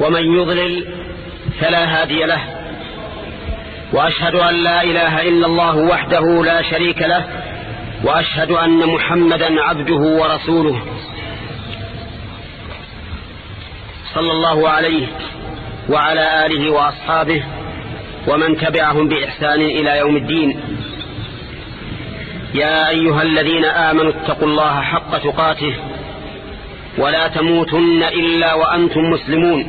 ومن يضلل فلا هادي له. وأشهد أن لا إله إلا الله وحده لا شريك له وأشهد أن محمدا عبده ورسوله. صلى الله عليه وعلى آله وأصحابه ومن تبعهم بإحسان إلى يوم الدين. يا أيها الذين آمنوا اتقوا الله حق تقاته ولا تموتن إلا وأنتم مسلمون.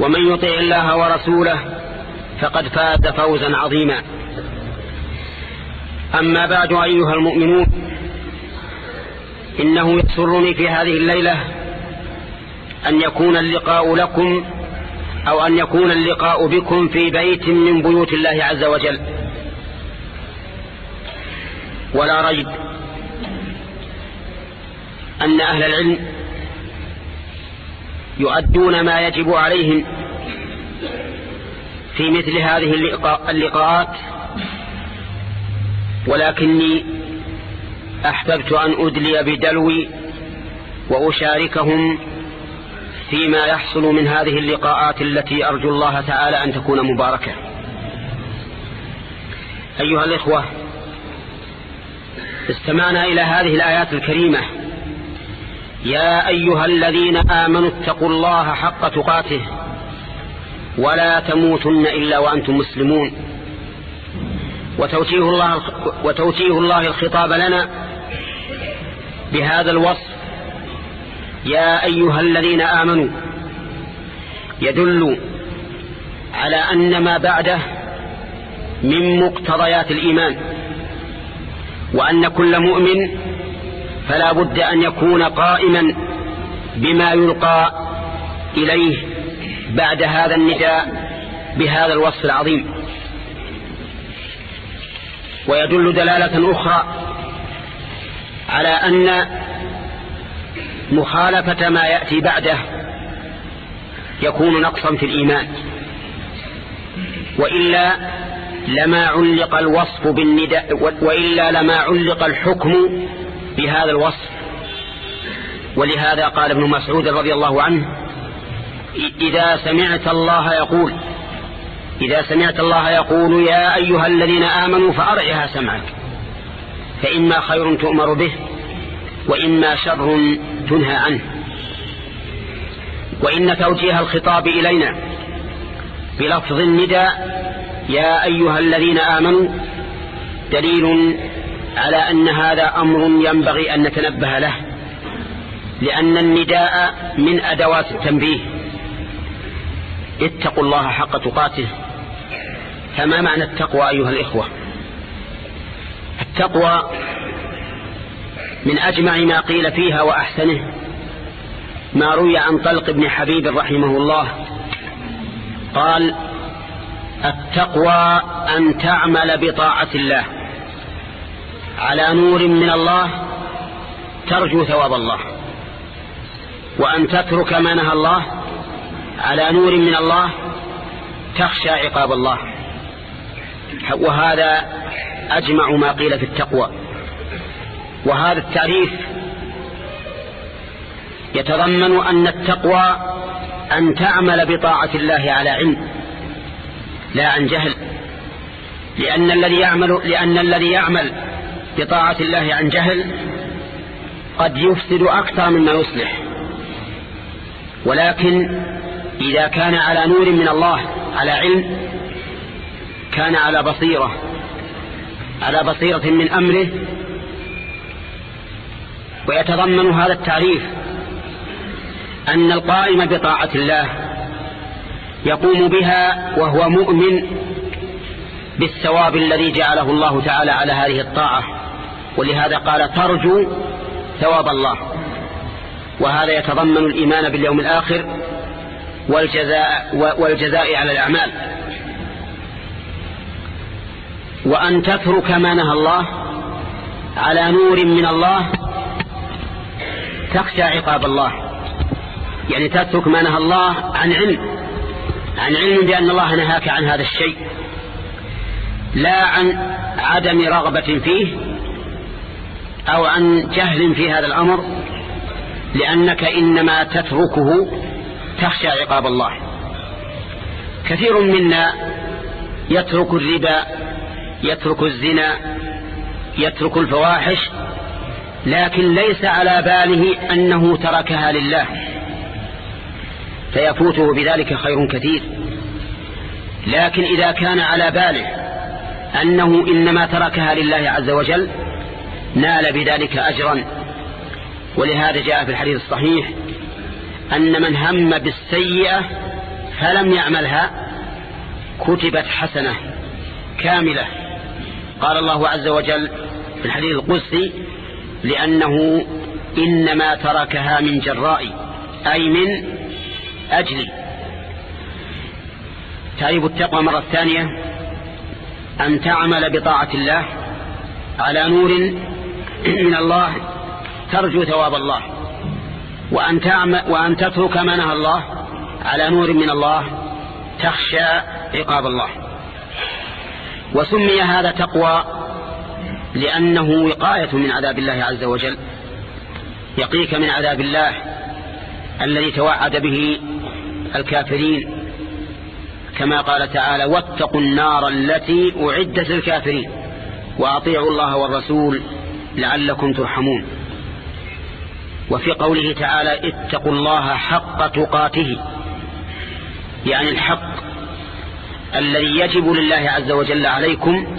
ومن يطع الله ورسوله فقد فاز فوزا عظيما. أما بعد أيها المؤمنون إنه يسرني في هذه الليلة أن يكون اللقاء لكم أو أن يكون اللقاء بكم في بيت من بيوت الله عز وجل. ولا ريب أن أهل العلم يؤدون ما يجب عليهم في مثل هذه اللقاءات. ولكني أحببت أن أدلي بدلوي وأشاركهم فيما يحصل من هذه اللقاءات التي أرجو الله تعالى أن تكون مباركة. أيها الإخوة استمعنا إلى هذه الآيات الكريمة. يا أيها الذين آمنوا اتقوا الله حق تقاته ولا تموتن إلا وأنتم مسلمون وتوجيه الله, وتوجيه الله الخطاب لنا بهذا الوصف. يا أيها الذين آمنوا يدل على أن ما بعده من مقتضيات الإيمان وأن كل مؤمن فلا بد أن يكون قائما بما يلقى إليه بعد هذا النداء بهذا الوصف العظيم. ويدل دلالة أخرى على أن مخالفة ما يأتي بعده يكون نقصا في الإيمان. وإلا لما علق الوصف بالنداء وإلا لما علق الحكم بهذا الوصف. ولهذا قال ابن مسعود رضي الله عنه إذا سمعت الله يقول إذا سمعت الله يقول يا أيها الذين آمنوا فأرعها سمعك فإما خير تؤمر به وإما شر تنهى عنه. وإن توجيه الخطاب إلينا بلفظ النداء يا أيها الذين آمنوا دليل على أن هذا أمر ينبغي أن نتنبه له لأن النداء من أدوات التنبيه. اتقوا الله حق تقاته. فما معنى التقوى أيها الإخوة؟ التقوى من أجمع ما قيل فيها وأحسنه ما روي عن طلق بن حبيب رحمه الله. قال التقوى أن تعمل بطاعة الله. على نور من الله ترجو ثواب الله. وأن تترك ما نهى الله على نور من الله تخشى عقاب الله. وهذا أجمع ما قيل في التقوى. وهذا التعريف يتضمن أن التقوى أن تعمل بطاعة الله على علم لا عن جهل. لأن الذي يعمل لأن الذي يعمل بطاعة الله عن جهل قد يفسد أكثر مما يصلح. ولكن إذا كان على نور من الله على علم كان على بصيرة على بصيرة من أمره ويتضمن هذا التعريف أن القائم بطاعة الله يقوم بها وهو مؤمن بالثواب الذي جعله الله تعالى على هذه الطاعة. ولهذا قال ترجو ثواب الله. وهذا يتضمن الإيمان باليوم الآخر والجزاء, والجزاء على الأعمال. وأن تترك ما نهى الله على نور من الله تخشى عقاب الله. يعني تترك ما نهى الله عن علم عن علم بأن الله نهاك عن هذا الشيء. لا عن عدم رغبة فيه أو عن جهل في هذا الأمر لأنك إنما تتركه تخشى عقاب الله. كثير منا يترك الربا يترك الزنا يترك الفواحش لكن ليس على باله أنه تركها لله. فيفوته بذلك خير كثير. لكن إذا كان على باله أنه إنما تركها لله عز وجل نال بذلك أجرا. ولهذا جاء في الحديث الصحيح أن من هم بالسيئة فلم يعملها كتبت حسنة كاملة. قال الله عز وجل في الحديث القدسي لأنه إنما تركها من جرائي أي من أجلي تعريف التقوى مرة ثانية أن تعمل بطاعة الله على نور من الله ترجو ثواب الله. وأن, تعمل وأن تترك ما نهى الله على نور من الله تخشى عقاب الله. وسمي هذا تقوى لأنه وقاية من عذاب الله عز وجل. يقيك من عذاب الله الذي توعد به الكافرين. كما قال تعالى واتقوا النار التي أعدت للكافرين وأطيعوا الله والرسول لعلكم ترحمون. وفي قوله تعالى اتقوا الله حق تقاته. يعني الحق الذي يجب لله عز وجل عليكم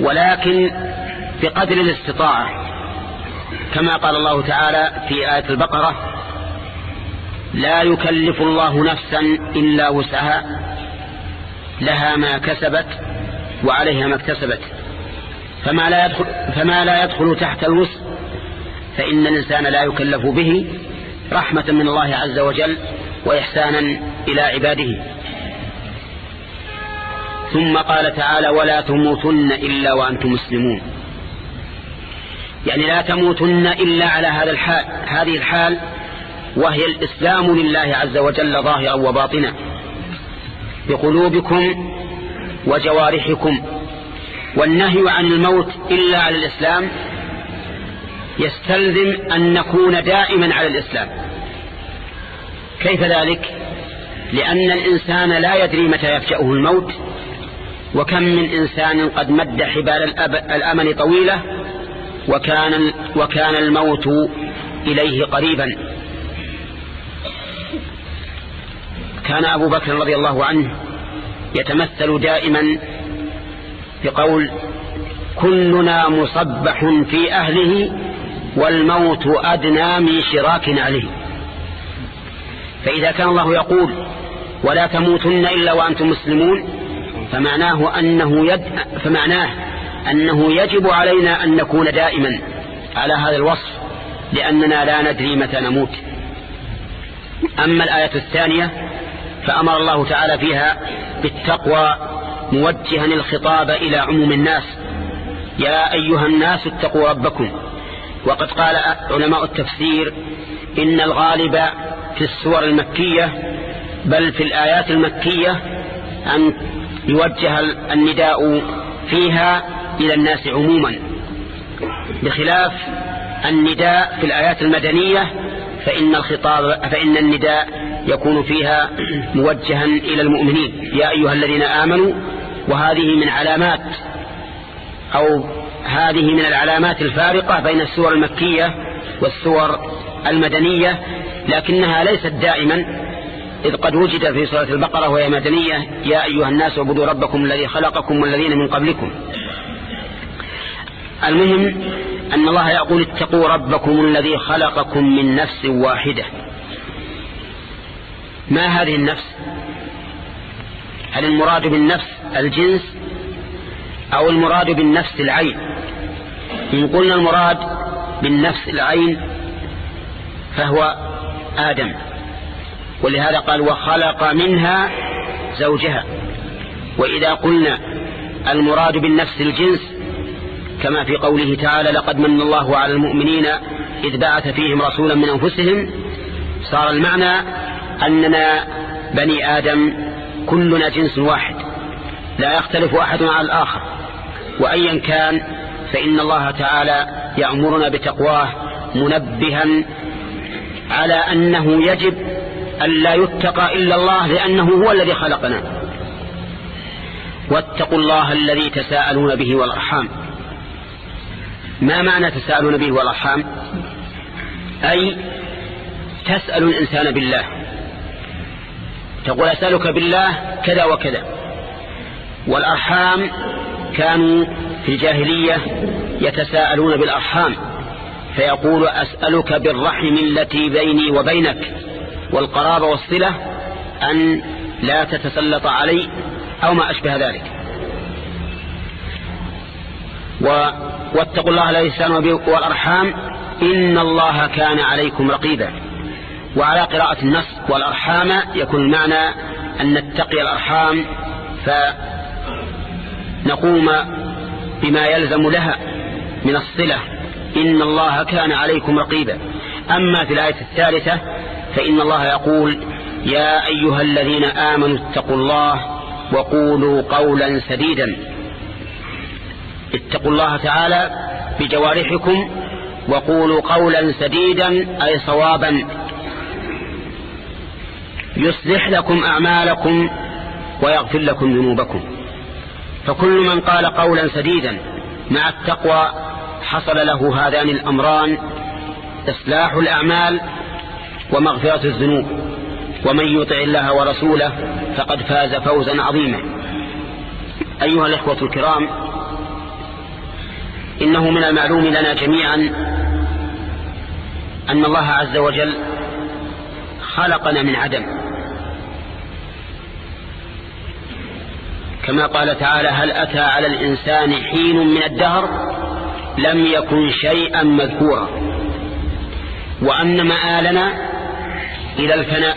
ولكن بقدر الاستطاعة. كما قال الله تعالى في آية البقرة لا يكلف الله نفسا إلا وسعها لها ما كسبت وعليها ما اكتسبت. فما لا يدخل, فما لا يدخل تحت الوسع فإن الإنسان لا يكلف به رحمة من الله عز وجل وإحسانا إلى عباده. ثم قال تعالى ولا تموتن إلا وأنتم مسلمون. يعني لا تموتن إلا على هذا الحال هذه الحال وهي الإسلام لله عز وجل ظاهرا وباطنا. بقلوبكم وجوارحكم. والنهي عن الموت إلا على الإسلام يستلزم أن نكون دائما على الإسلام. كيف ذلك؟ لأن الإنسان لا يدري متى يفجأه الموت وكم من إنسان قد مد حبال الأمل طويلة وكان, وكان الموت إليه قريبا. كان أبو بكر رضي الله عنه يتمثل دائما بقول كلنا مصبح في أهله والموت أدنى من شراك عليه. فإذا كان الله يقول ولا تموتن إلا وأنتم مسلمون فمعناه أنه, يد فمعناه أنه يجب علينا أن نكون دائما على هذا الوصف لأننا لا ندري متى نموت. أما الآية الثانية فأمر الله تعالى فيها بالتقوى موجها الخطاب إلى عموم الناس. يا أيها الناس اتقوا ربكم. وقد قال علماء التفسير إن الغالب في السور المكية بل في الآيات المكية أن يوجه النداء فيها إلى الناس عموما. بخلاف النداء في الآيات المدنية فإن الخطاب فإن النداء يكون فيها موجها إلى المؤمنين. يا أيها الذين آمنوا وهذه من علامات أو هذه من العلامات الفارقة بين السور المكية والسور المدنية لكنها ليست دائما إذ قد وجد في سورة البقرة وهي مدنية يا أيها الناس اعبدوا ربكم الذي خلقكم والذين من قبلكم. المهم أن الله يقول اتقوا ربكم الذي خلقكم من نفس واحدة. ما هذه النفس؟ هل المراد بالنفس الجنس أو المراد بالنفس العين. إن قلنا المراد بالنفس العين فهو آدم. ولهذا قال وخلق منها زوجها. وإذا قلنا المراد بالنفس الجنس كما في قوله تعالى لقد من الله على المؤمنين إذ بعث فيهم رسولا من أنفسهم صار المعنى أننا بني آدم كلنا جنس واحد. لا يختلف أحد على الآخر. وأيا كان فإن الله تعالى يأمرنا بتقواه منبها على أنه يجب أن لا يتقى إلا الله لأنه هو الذي خلقنا. واتقوا الله الذي تساءلون به والأرحام. ما معنى تساءلون به والأرحام؟ أي تسأل الإنسان بالله. تقول أسألك بالله كذا وكذا. والأرحام كانوا في الجاهلية يتساءلون بالأرحام فيقول أسألك بالرحم التي بيني وبينك والقرابة والصلة أن لا تتسلط علي أو ما أشبه ذلك. واتقوا الله الذي يسألون والأرحام إن الله كان عليكم رقيبا. وعلى قراءة النص والأرحام يكون المعنى أن نتقي الأرحام فنقوم بما يلزم لها من الصلة. إن الله كان عليكم رقيبا. أما في الآية الثالثة فإن الله يقول يا أيها الذين آمنوا اتقوا الله وقولوا قولا سديدا. اتقوا الله تعالى بجوارحكم وقولوا قولا سديدا أي صوابا. يصلح لكم أعمالكم ويغفر لكم ذنوبكم. فكل من قال قولا سديدا مع التقوى حصل له هذان الأمران إصلاح الأعمال ومغفرة الذنوب. ومن يطع الله ورسوله فقد فاز فوزا عظيما. أيها الإخوة الكرام إنه من المعلوم لنا جميعا أن الله عز وجل خلقنا من عدم. كما قال تعالى هل أتى على الإنسان حين من الدهر؟ لم يكن شيئا مذكورا. وأن مآلنا إلى الفناء.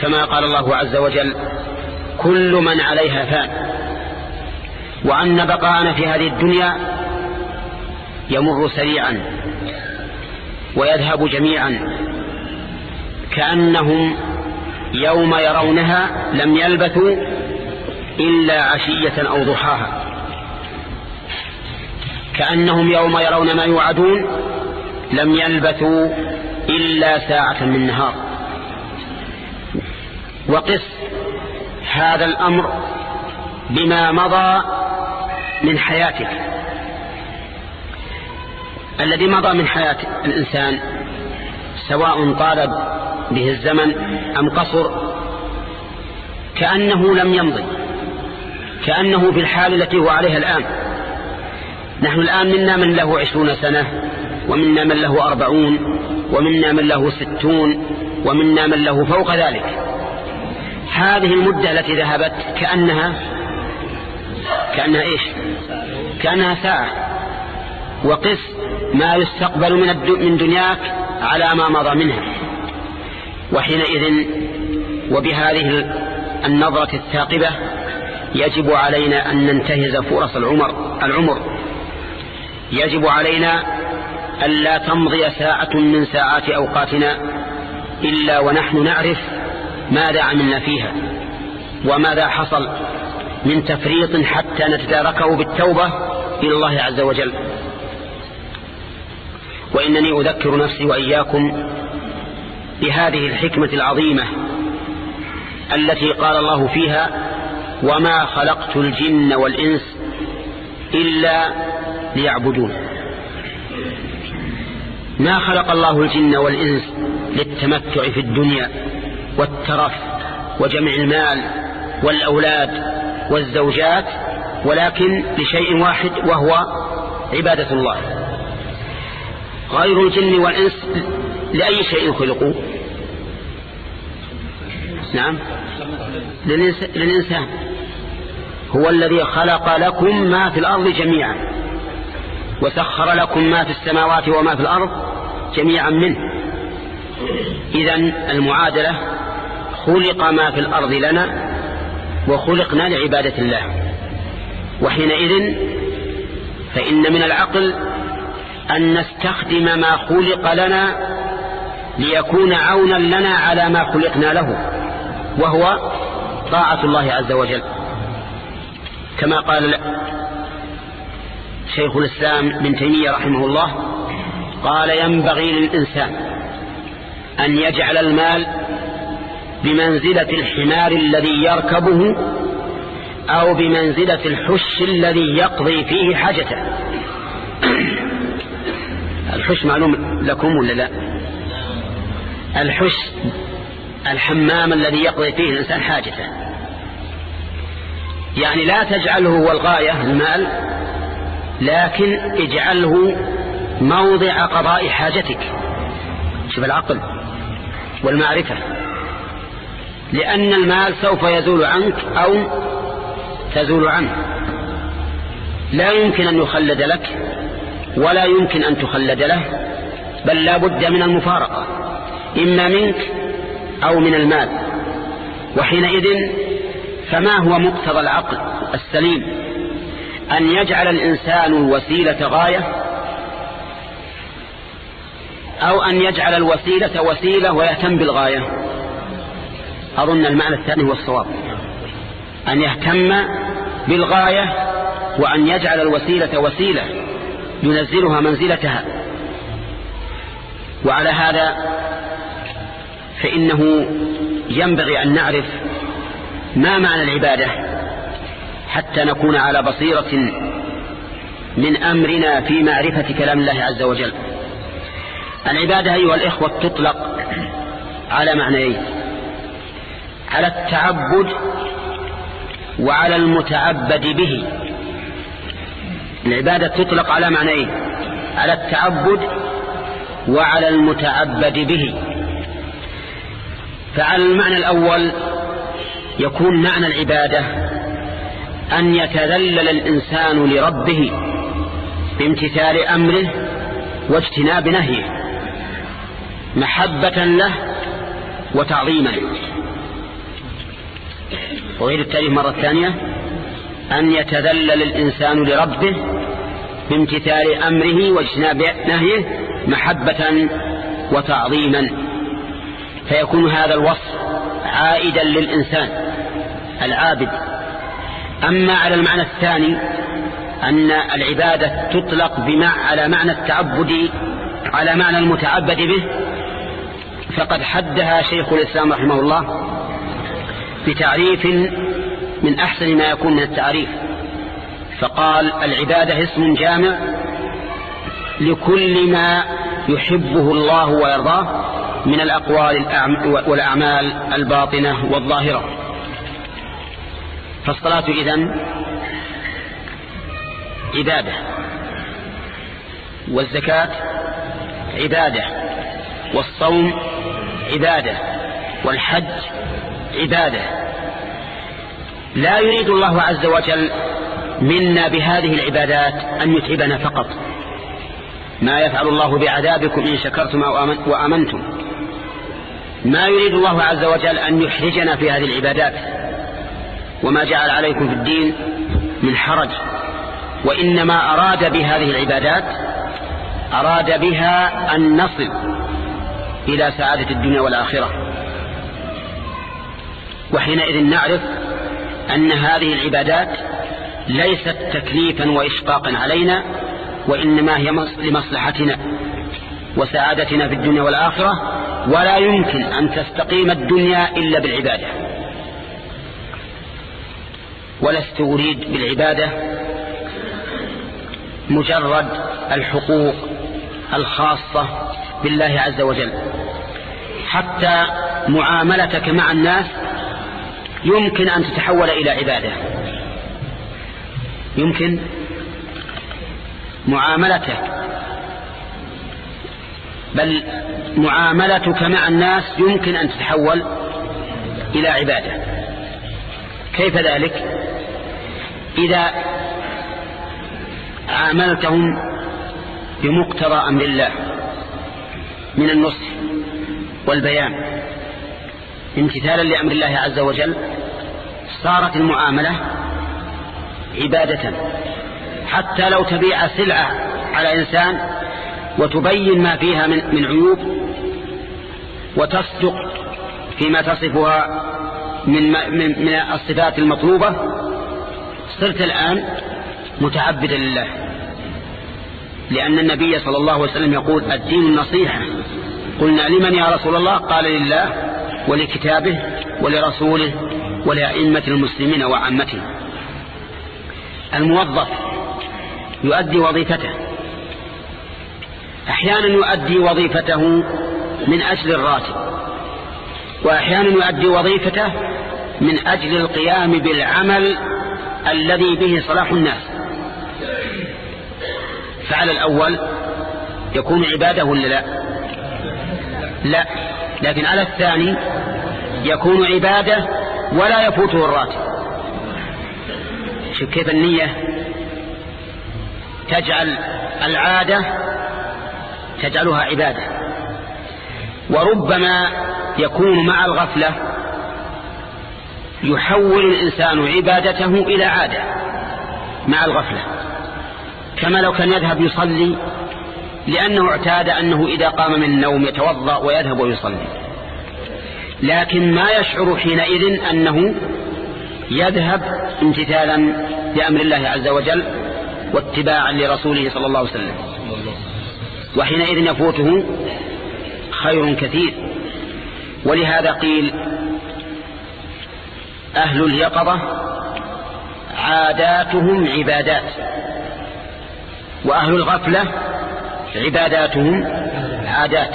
كما قال الله عز وجل كل من عليها فان. وأن بقاءنا في هذه الدنيا يمر سريعا ويذهب جميعا. كأنهم يوم يرونها لم يلبثوا إلا عشية أو ضحاها. كأنهم يوم يرون ما يوعدون لم يلبثوا إلا ساعة من نهار. وقس هذا الأمر بما مضى من حياتك. الذي مضى من حياة الإنسان سواء طالب به الزمن أم قصر كأنه لم يمضي. كأنه في الحال التي هو عليها الآن. نحن الآن منا من له عشرون سنة ومنا من له أربعون ومنا من له ستون ومنا من له فوق ذلك. هذه المدة التي ذهبت كأنها كأنها إيش؟ كأنها ساعة. وقس ما يستقبل من من دنياك على ما مضى منها. وحينئذ وبهذه النظرة الثاقبة يجب علينا أن ننتهز فرص العمر العمر. يجب علينا ألا تمضي ساعة من ساعات أوقاتنا إلا ونحن نعرف ماذا عملنا فيها وماذا حصل من تفريط حتى نتداركه بالتوبة إلى الله عز وجل. وإنني أذكر نفسي وإياكم بهذه الحكمة العظيمة التي قال الله فيها وما خلقت الجن والإنس إلا ليعبدون. ما خلق الله الجن والإنس للتمتع في الدنيا والترف وجمع المال والأولاد والزوجات ولكن لشيء واحد وهو عبادة الله. غير الجن والإنس لأي شيء خلقوا. نعم. للإنسان. هو الذي خلق لكم ما في الأرض جميعا وسخر لكم ما في السماوات وما في الأرض جميعا منه. إذا المعادلة خلق ما في الأرض لنا وخلقنا لعبادة الله. وحينئذ فإن من العقل أن نستخدم ما خلق لنا ليكون عونا لنا على ما خلقنا له وهو طاعة الله عز وجل. كما قال شيخ الإسلام بن تيمية رحمه الله قال ينبغي للإنسان أن يجعل المال بمنزلة الحمار الذي يركبه أو بمنزلة الحش الذي يقضي فيه حاجته. الحش معلوم لكم ولا لا؟ الحش الحمام الذي يقضي فيه الإنسان حاجته. يعني لا تجعله هو الغاية المال لكن اجعله موضع قضاء حاجتك. شوف العقل والمعرفة. لأن المال سوف يزول عنك أو تزول عنه. لا يمكن أن يخلد لك ولا يمكن أن تخلد له بل لا بد من المفارقة إما منك أو من المال. وحينئذ فما هو مقتضى العقل السليم؟ أن يجعل الإنسان الوسيلة غاية؟ أو أن يجعل الوسيلة وسيلة ويهتم بالغاية؟ أظن المعنى الثاني هو الصواب. أن يهتم بالغاية وأن يجعل الوسيلة وسيلة ينزلها منزلتها. وعلى هذا فإنه ينبغي أن نعرف ما معنى العبادة؟ حتى نكون على بصيرة من أمرنا في معرفة كلام الله عز وجل. العبادة أيها الإخوة تطلق على معنيين. على التعبد وعلى المتعبد به. العبادة تطلق على معنيين. على التعبد وعلى المتعبد به. فعلى المعنى الأول يكون معنى العبادة أن يتذلل الإنسان لربه بامتثال أمره واجتناب نهيه محبة له وتعظيما. وغير التاريخ مرة ثانية. أن يتذلل الإنسان لربه بامتثال أمره واجتناب نهيه محبة وتعظيما. فيكون هذا الوصف عائدا للإنسان العابد. أما على المعنى الثاني أن العبادة تطلق بمع على معنى التعبد على معنى المتعبد به فقد حدها شيخ الإسلام رحمه الله بتعريف من أحسن ما يكون من التعريف. فقال العبادة اسم جامع لكل ما يحبه الله ويرضاه من الأقوال والأعمال الباطنة والظاهرة. فالصلاة إذن عبادة والزكاة عبادة والصوم عبادة والحج عبادة. لا يريد الله عز وجل منا بهذه العبادات أن يتعبنا فقط. ما يفعل الله بعذابكم إن شكرتم وأمنتم. ما يريد الله عز وجل أن يحرجنا في هذه العبادات وما جعل عليكم في الدين من حرج وإنما أراد بهذه العبادات أراد بها أن نصل إلى سعادة الدنيا والآخرة. وحينئذ نعرف أن هذه العبادات ليست تكليفا وإشقاقا علينا وإنما هي لمصلحتنا وسعادتنا في الدنيا والآخرة ولا يمكن أن تستقيم الدنيا إلا بالعبادة. ولست أريد بالعبادة مجرد الحقوق الخاصة بالله عز وجل. حتى معاملتك مع الناس يمكن أن تتحول إلى عبادة. يمكن معاملتك بل معاملتك مع الناس يمكن أن تتحول إلى عبادة. كيف ذلك؟ إذا عاملتهم بمقتضى أمر الله من النصح والبيان امتثالا لأمر الله عز وجل صارت المعاملة عبادة. حتى لو تبيع سلعة على إنسان وتبين ما فيها من, من عيوب وتصدق فيما تصفها من, من, من الصفات المطلوبة. صرت الآن متعبدا لله لأن النبي صلى الله عليه وسلم يقول الدين النصيحة. قلنا لمن يا رسول الله؟ قال لله ولكتابه ولرسوله ولأئمة المسلمين وعامتهم الموظف يؤدي وظيفته. أحيانا يؤدي وظيفته من أجل الراتب وأحيانا يؤدي وظيفته من أجل القيام بالعمل الذي به صلاح الناس. فعلى الأول يكون عباده ولا لا؟ لا. لكن على الثاني يكون عبادة ولا يفوته الراتب. شوف كيف النية تجعل العادة تجعلها عبادة. وربما يكون مع الغفلة يحول الإنسان عبادته إلى عادة مع الغفلة. كما لو كان يذهب يصلي لأنه اعتاد أنه إذا قام من النوم يتوضأ ويذهب ويصلي. لكن ما يشعر حينئذ أنه يذهب امتثالا لأمر الله عز وجل واتباعا لرسوله صلى الله عليه وسلم. وحينئذ يفوته خير كثير. ولهذا قيل أهل اليقظة عاداتهم عبادات وأهل الغفلة عباداتهم عادات.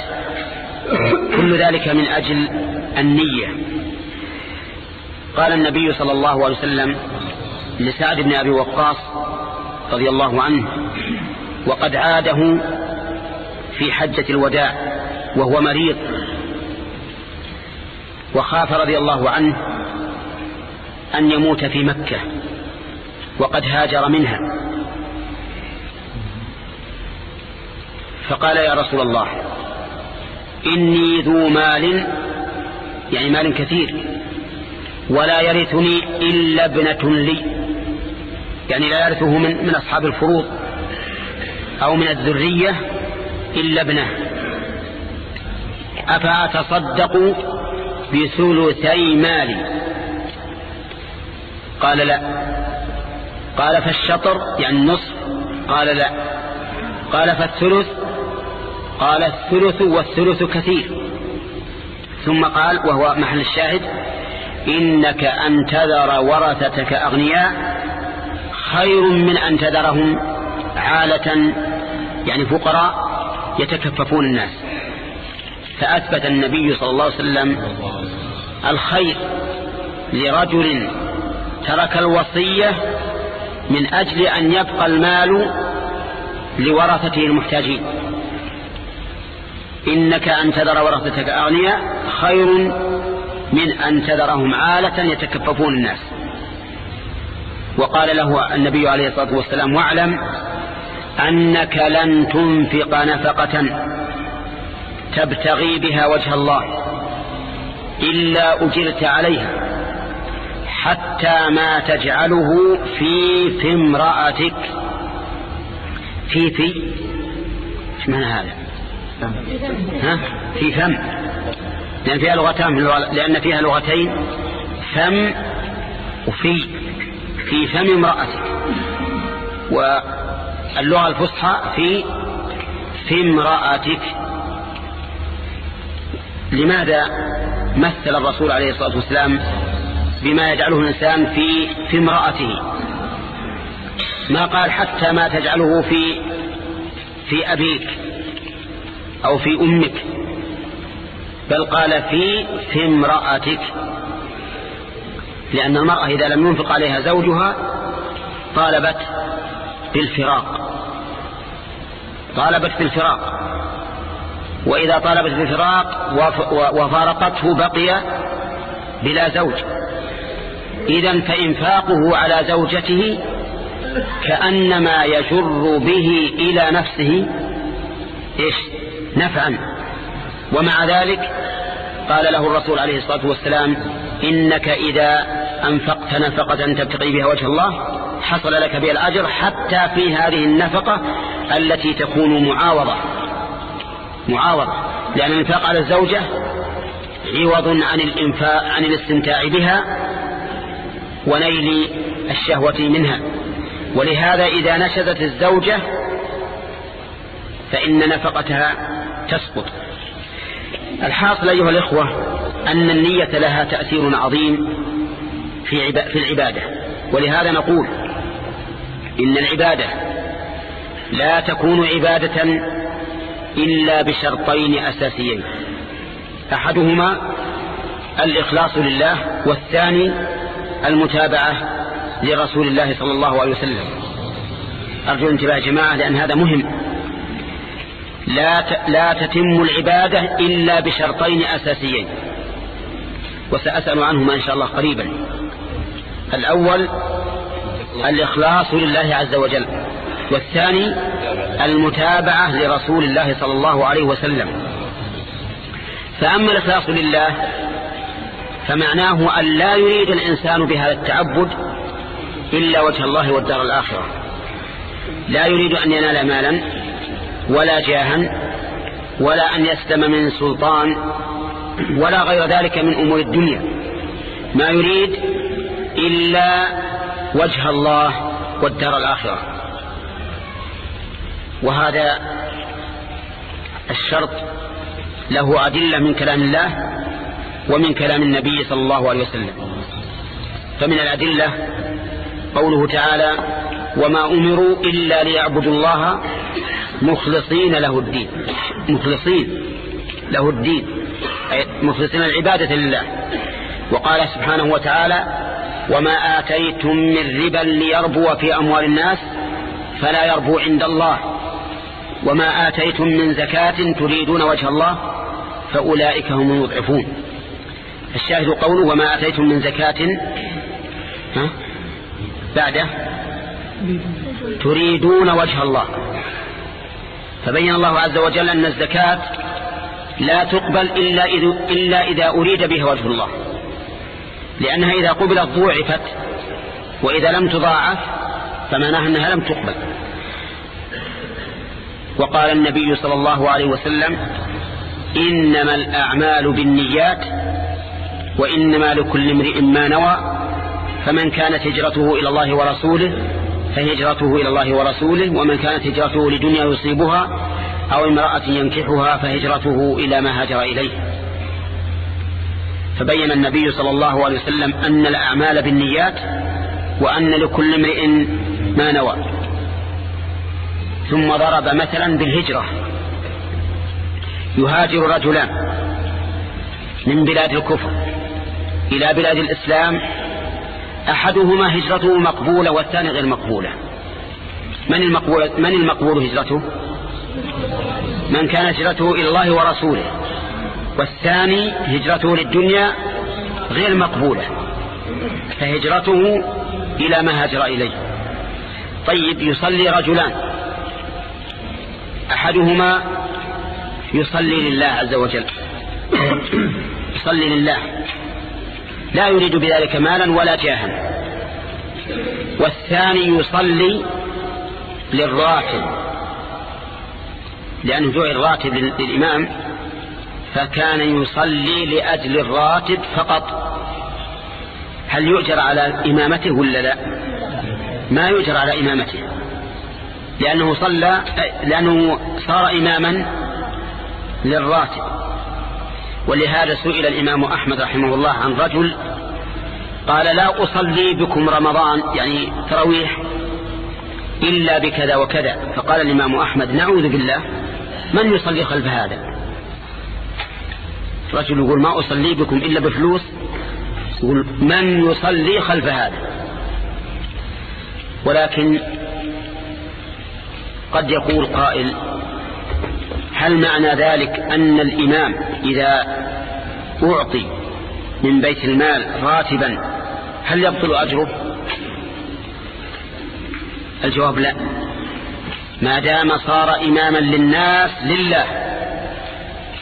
كل ذلك من أجل النية. قال النبي صلى الله عليه وسلم لسعد بن أبي وقاص رضي الله عنه وقد عاده في حجة الوداع وهو مريض. وخاف رضي الله عنه أن يموت في مكة وقد هاجر منها. فقال يا رسول الله إني ذو مال يعني مال كثير ولا يرثني إلا ابنة لي. يعني لا يرثه من, من أصحاب الفروض أو من الذرية إلا ابنه. أفأتصدق بثلثي مالي؟ قال لا. قال فالشطر يعني النصف. قال لا. قال فالثلث. قال الثلث والثلث كثير. ثم قال وهو محل الشاهد إنك أن تذر ورثتك أغنياء خير من أن تذرهم عالة يعني فقراء يتكففون الناس. فأثبت النبي صلى الله عليه وسلم الخير لرجل ترك الوصية من أجل أن يبقى المال لورثته المحتاجين. إنك أن تذر ورثتك أغنياء خير من أن تذرهم عالة يتكففون الناس. وقال له النبي عليه الصلاة والسلام واعلم أنك لن تنفق نفقة تبتغي بها وجه الله إلا أجرت عليها حتى ما تجعله في في امرأتك. في في إيش معنى هذا؟ ها؟ في فم. لأن فيها لغتان لأن فيها لغتين فم وفي. في فم امرأتك. واللغة الفصحى في في امرأتك. لماذا مثل الرسول عليه الصلاة والسلام بما يجعله الإنسان في في امرأته؟ ما قال حتى ما تجعله في في أبيك أو في أمك بل قال في في امرأتك. لأن المرأة إذا لم ينفق عليها زوجها طالبت بالفراق طالبت بالفراق وإذا طالبت بالفراق وفارقته بقي بلا زوج. إذا فإنفاقه على زوجته كأنما يجر به إلى نفسه إيش؟ نفعا. ومع ذلك قال له الرسول عليه الصلاة والسلام إنك إذا أنفقت نفقة تبتغي بها وجه الله حصل لك بها الأجر حتى في هذه النفقة التي تكون معاوضة. معاوضة. لأن الانفاق على الزوجة عوض عن الانفاق عن الاستمتاع بها ونيل الشهوة منها. ولهذا إذا نشدت الزوجة فإن نفقتها تسقط. الحاصل أيها الإخوة أن النية لها تأثير عظيم في في العبادة. ولهذا نقول إن العبادة لا تكون عبادة إلا بشرطين أساسيين. أحدهما الإخلاص لله والثاني المتابعة لرسول الله صلى الله عليه وسلم. أرجو انتباه جماعة لأن هذا مهم. لا لا تتم العبادة إلا بشرطين أساسيين. وسأسأل عنهما إن شاء الله قريبا. الأول الإخلاص لله عز وجل والثاني المتابعة لرسول الله صلى الله عليه وسلم. فأما الإخلاص لله فمعناه أن لا يريد الإنسان بهذا التعبد إلا وجه الله والدار الآخرة. لا يريد أن ينال مالا ولا جاها ولا أن يسلم من سلطان ولا غير ذلك من أمور الدنيا. ما يريد إلا وجه الله والدار الآخرة. وهذا الشرط له أدلة من كلام الله ومن كلام النبي صلى الله عليه وسلم. فمن الأدلة قوله تعالى وما أمروا إلا ليعبدوا الله مخلصين له الدين. مخلصين له الدين. أي مخلصين العبادة لله. وقال سبحانه وتعالى وما آتيتم من ربا ليربو في أموال الناس فلا يربو عند الله. وما آتيتم من زكاة تريدون وجه الله فأولئك هم المضعفون. الشاهد قوله وما أتيتم من زكاة ها؟ بعده. تريدون وجه الله. فبين الله عز وجل أن الزكاة لا تقبل إلا إذا, إلا إذا أريد بها وجه الله. لأنها إذا قبلت ضوعفت وإذا لم تضاعف فمعناها أنها لم تقبل. وقال النبي صلى الله عليه وسلم إنما الأعمال بالنيات وإنما لكل امرئ ما نوى فمن كانت هجرته إلى الله ورسوله فهجرته إلى الله ورسوله ومن كانت هجرته لدنيا يصيبها أو امرأة ينكحها فهجرته إلى ما هاجر إليه. فبين النبي صلى الله عليه وسلم أن الأعمال بالنيات وأن لكل امرئ ما نوى. ثم ضرب مثلا بالهجرة. يهاجر رجلان من بلاد الكفر إلى بلاد الإسلام أحدهما هجرته مقبولة والثاني غير مقبولة. من المقبول, من المقبول هجرته؟ من كان هجرته إلى الله ورسوله. والثاني هجرته للدنيا غير مقبولة فهجرته إلى ما هاجر إليه. طيب يصلي رجلان. أحدهما يصلي لله عز وجل. يصلي لله. لا يريد بذلك مالا ولا جاها. والثاني يصلي للراتب لأنه جعل الراتب للإمام. فكان يصلي لأجل الراتب فقط. هل يؤجر على إمامته ولا لا؟ ما يؤجر على إمامته. لأنه صلى لأنه صار إماما للراتب. ولهذا سئل الإمام أحمد رحمه الله عن رجل قال لا أصلي بكم رمضان يعني تراويح إلا بكذا وكذا. فقال الإمام أحمد نعوذ بالله من يصلي خلف هذا؟ رجل يقول ما أصلي بكم إلا بفلوس. يقول من يصلي خلف هذا؟ ولكن قد يقول قائل هل معنى ذلك أن الإمام إذا أعطي من بيت المال راتبا هل يبطل أجره؟ الجواب لا. ما دام صار إماما للناس لله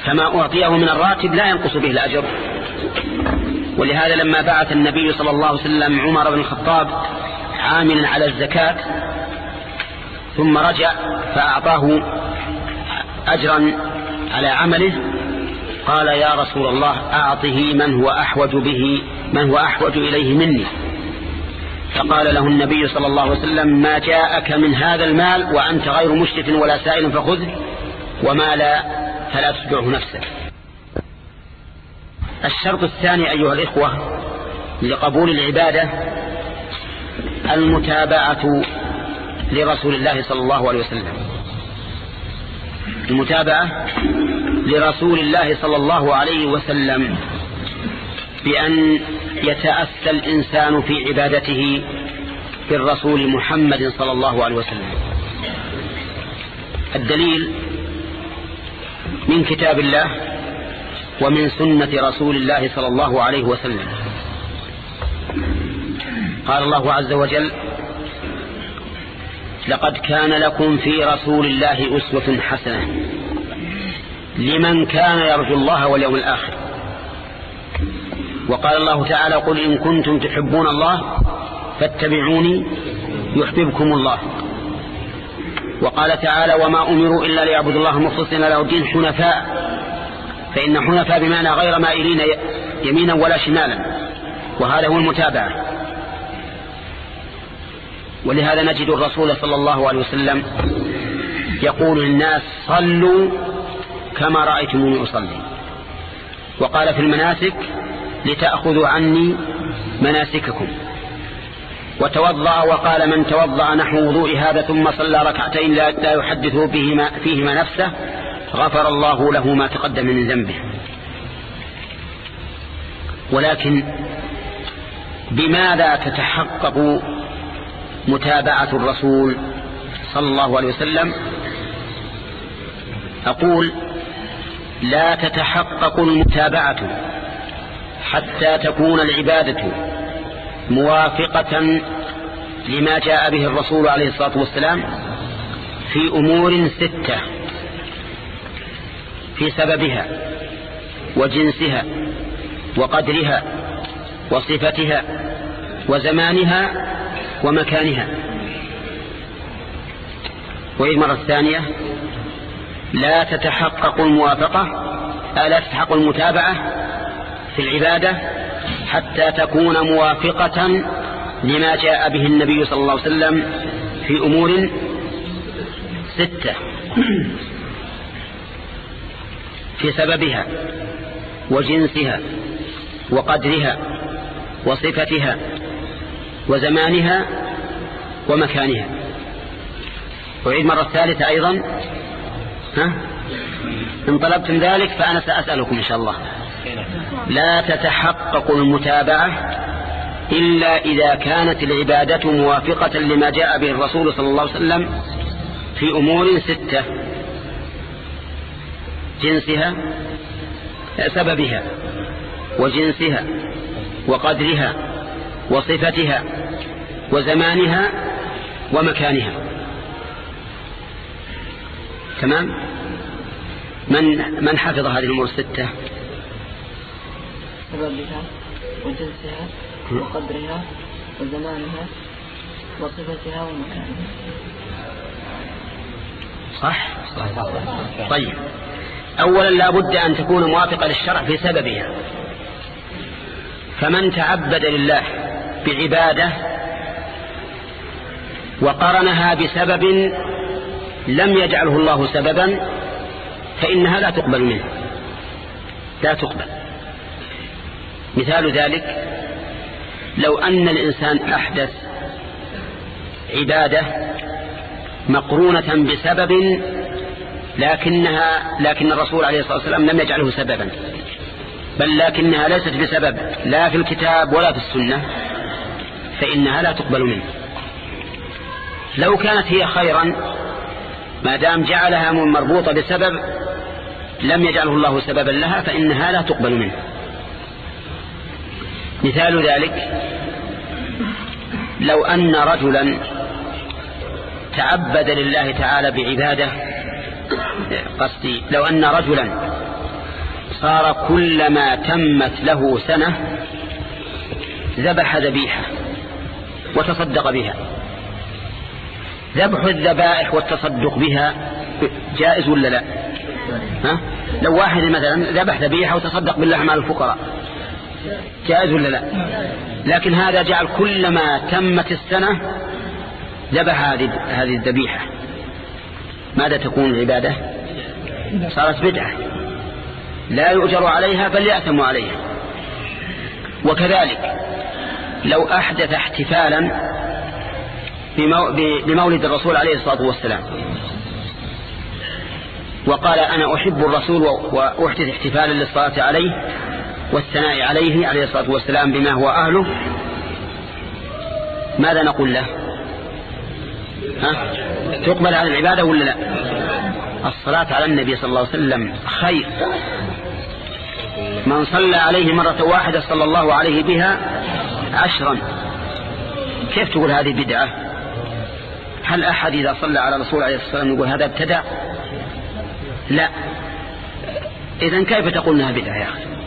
فما أعطيه من الراتب لا ينقص به الأجر. ولهذا لما بعث النبي صلى الله عليه وسلم عمر بن الخطاب عاملا على الزكاة ثم رجع فأعطاه أجرا على عمله قال يا رسول الله أعطه من هو أحوج به من هو أحوج إليه مني. فقال له النبي صلى الله عليه وسلم ما جاءك من هذا المال وأنت غير مشرف ولا سائل فخذه وما لا فلا تتبعه نفسك. الشرط الثاني أيها الإخوة لقبول العبادة المتابعة لرسول الله صلى الله عليه وسلم. المتابعة لرسول الله صلى الله عليه وسلم بأن يتأسى الإنسان في عبادته بالرسول محمد صلى الله عليه وسلم. الدليل من كتاب الله ومن سنة رسول الله صلى الله عليه وسلم. قال الله عز وجل لقد كان لكم في رسول الله أسوة حسنة لمن كان يرجو الله واليوم الآخر. وقال الله تعالى قل إن كنتم تحبون الله فاتبعوني يحببكم الله. وقال تعالى وما أمروا إلا ليعبدوا الله مخلصين له الدين حنفاء. فإن حنفاء بمعنى غير مائلين يمينا ولا شمالا. وهذا هو المتابعة. ولهذا نجد الرسول صلى الله عليه وسلم يقول للناس صلوا كما رأيتموني أصلي. وقال في المناسك لتأخذوا عني مناسككم. وتوضأ وقال من توضأ نحو وضوء هذا ثم صلى ركعتين لا يحدث بهما فيهما نفسه غفر الله له ما تقدم من ذنبه. ولكن بماذا تتحقق متابعة الرسول صلى الله عليه وسلم؟ أقول لا تتحقق المتابعة حتى تكون العبادة موافقة لما جاء به الرسول عليه الصلاة والسلام في أمور ستة في سببها وجنسها وقدرها وصفتها وزمانها ومكانها. وهي المرة الثانية لا تتحقق الموافقة لا تتحقق المتابعة في العبادة حتى تكون موافقة لما جاء به النبي صلى الله عليه وسلم في أمور ستة في سببها وجنسها وقدرها وصفتها وزمانها ومكانها. أعيد مرة ثالثة أيضا. ها؟ إن طلبتم ذلك فأنا سأسألكم إن شاء الله. لا تتحقق المتابعة إلا إذا كانت العبادة موافقة لما جاء به الرسول صلى الله عليه وسلم في أمور ستة. جنسها سببها وجنسها وقدرها وصفتها وزمانها ومكانها. تمام؟ من من حفظ هذه الأمور الستة؟ سببها وجنسها وقدرها وزمانها وصفتها ومكانها. صح؟ صح؟ طيب. أولا لا بد أن تكون موافقة للشرع في سببها. فمن تعبد لله بعبادة وقرنها بسبب لم يجعله الله سببا فإنها لا تقبل منه. لا تقبل. مثال ذلك لو أن الإنسان أحدث عبادة مقرونة بسبب لكنها لكن الرسول عليه الصلاة والسلام لم يجعله سببا بل لكنها ليست بسبب لا في الكتاب ولا في السنة فإنها لا تقبل منه. لو كانت هي خيرا ما دام جعلها مربوطة بسبب لم يجعله الله سببا لها فإنها لا تقبل منه. مثال ذلك لو أن رجلا تعبد لله تعالى بعبادة قصدي لو أن رجلا صار كلما تمت له سنة ذبح ذبيحة وتصدق بها ذبح الذبائح والتصدق بها جائز ولا لا ها؟ لو واحد مثلا ذبح ذبيحة وتصدق باللحم على الفقراء جائز ولا لا؟ لكن هذا جعل كلما تمت السنة ذبح هذه هذه الذبيحة. ماذا تكون العبادة صارت بدعة. لا يؤجر عليها بل يأثم عليها. وكذلك لو أحدث احتفالا بمولد الرسول عليه الصلاة والسلام. وقال أنا أحب الرسول وأحدث احتفالا للصلاة عليه والثناء عليه عليه الصلاة والسلام بما هو أهله. ماذا نقول له؟ ها؟ تقبل على العبادة ولا لا؟ الصلاة على النبي صلى الله عليه وسلم خير. من صلى عليه مرة واحدة صلى الله عليه بها عشرا. كيف تقول هذه بدعة؟ هل أحد إذا صلى على رسول عليه الصلاة والسلام يقول هذا ابتدع لا. إذا كيف تقول إنها بدعة يا أخي؟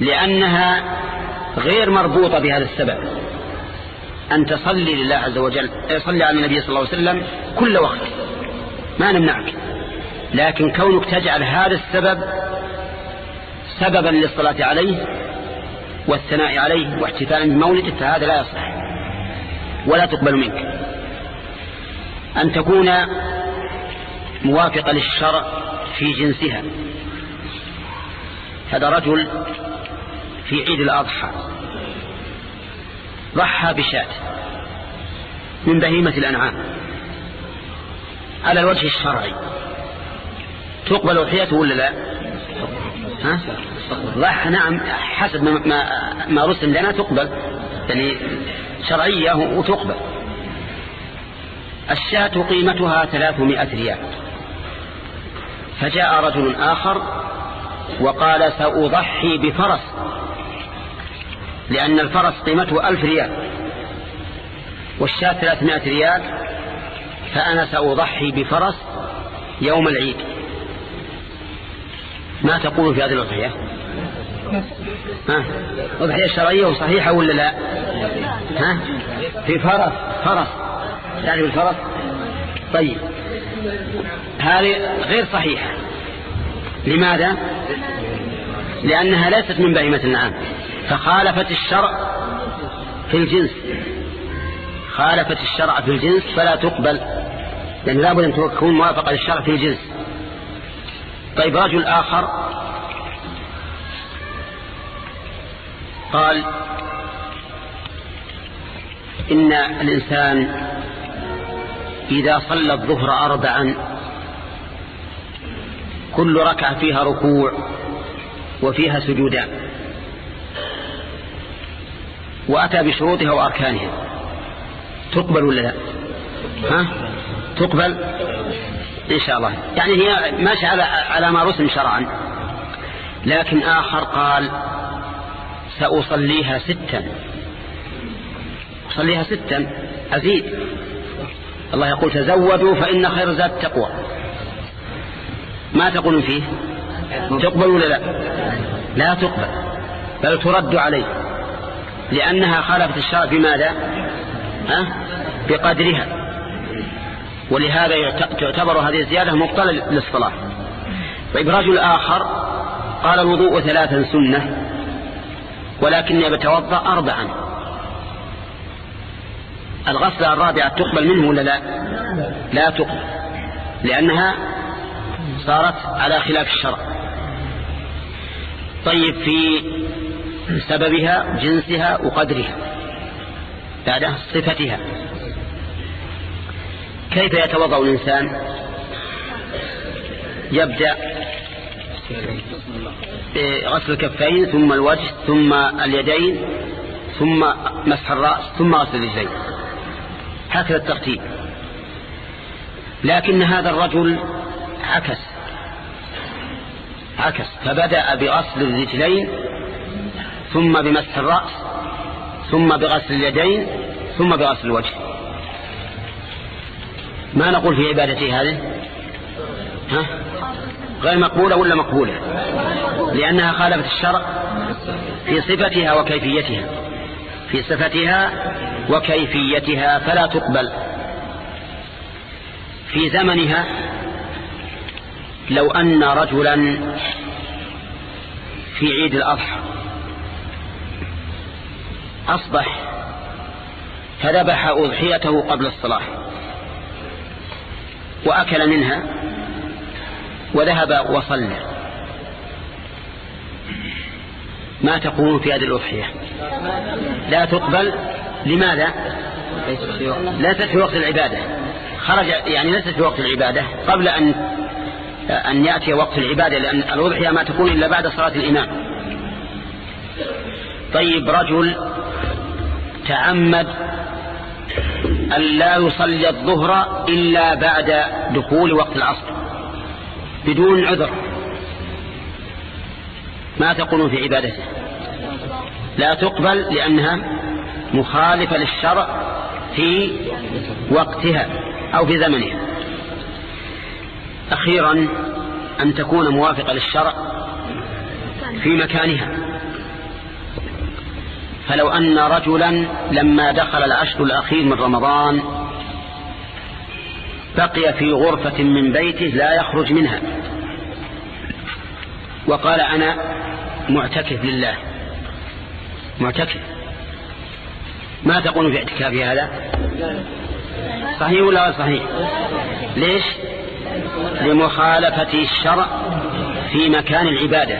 لأنها غير مربوطة بهذا السبب. أن تصلي لله عز وجل صلي على النبي صلى الله عليه وسلم كل وقت. ما نمنعك. لكن كونك تجعل هذا السبب سببا للصلاة عليه والثناء عليه واحتفالا بمولده فهذا لا يصح ولا تقبل منك. أن تكون موافقة للشرع في جنسها. هذا رجل في عيد الأضحى ضحى بشاة من بهيمة الأنعام على الوجه الشرعي. تقبل أضحيته ولا لا؟ ها؟ ضحى نعم حسب ما, ما, رسم لنا تقبل يعني شرعية وتقبل. الشاة قيمتها ثلاثمائة ريال. فجاء رجل آخر وقال سأضحي بفرس لأن الفرس قيمته ألف ريال والشاة ثلاثمائة ريال فأنا سأضحي بفرس يوم العيد. ما تقول في هذه الأضحية؟ ها؟ أضحية شرعية وصحيحة ولا لا؟ ها؟ في فرس فرس. تعرف الفرس؟ طيب. هذه غير صحيحة. لماذا؟ لأنها ليست من بهيمة النعام. فخالفت الشرع في الجنس. خالفت الشرع في الجنس فلا تقبل. لأن لابد أن تكون موافقة للشرع في الجنس. طيب رجل آخر قال إن الإنسان إذا صلى الظهر أربعا كل ركعة فيها ركوع وفيها سجودان وأتى بشروطها وأركانها. تقبل ولا لا؟ ها؟ تقبل؟ إن شاء الله. يعني هي ماشية على, على ما رسم شرعا. لكن آخر قال سأصليها ستا. أصليها ستا. أزيد. الله يقول تزودوا فإن خير زاد التقوى ما تقولون فيه؟ تقبل ولا لا؟ لا تقبل بل ترد عليه لأنها خالفت الشرع بماذا؟ ها؟ بقدرها. ولهذا تعتبر هذه الزيادة مبطلة للصلاة. طيب رجل آخر قال الوضوء ثلاثا سنة ولكني بتوضأ أربعا. الغسلة الرابعة تقبل منه ولا لا؟ لا تقبل لأنها صارت على خلاف الشرع. طيب في سببها جنسها وقدرها بعد صفتها. كيف يتوضأ الإنسان؟ يبدأ بغسل الكفين ثم الوجه ثم اليدين ثم مسح الرأس ثم غسل الرجلين. هكذا الترتيب. لكن هذا الرجل عكس. عكس فبدأ بغسل الرجلين ثم بمسح الرأس ثم بغسل اليدين ثم بغسل الوجه. ما نقول في عبادته هذه؟ ها؟ غير مقبولة ولا مقبولة؟ لأنها خالفت الشرع في صفتها وكيفيتها. في صفتها وكيفيتها فلا تقبل. في زمنها لو أن رجلا في عيد الأضحى أصبح فذبح أضحيته قبل الصلاة وأكل منها وذهب وصلى ما تقول في هذه الأضحية؟ لا تقبل. لماذا؟ ليست في وقت العبادة. خرج يعني ليست في وقت العبادة قبل أن أن يأتي وقت العبادة لأن الأضحية ما تكون إلا بعد صلاة الإمام. طيب رجل تعمد أن لا يصلي الظهر إلا بعد دخول وقت العصر بدون عذر. ما تقولون في عبادته؟ لا تقبل لأنها مخالفة للشرع في وقتها أو في زمنها. أخيرا أن تكون موافقة للشرع في مكانها. فلو أن رجلا لما دخل العشر الأخير من رمضان بقي في غرفة من بيته لا يخرج منها. وقال أنا معتكف لله. معتكف. ما تقول في اعتكافي هذا؟ صحيح ولا صحيح؟ ليش؟ لمخالفة الشرع في مكان العبادة.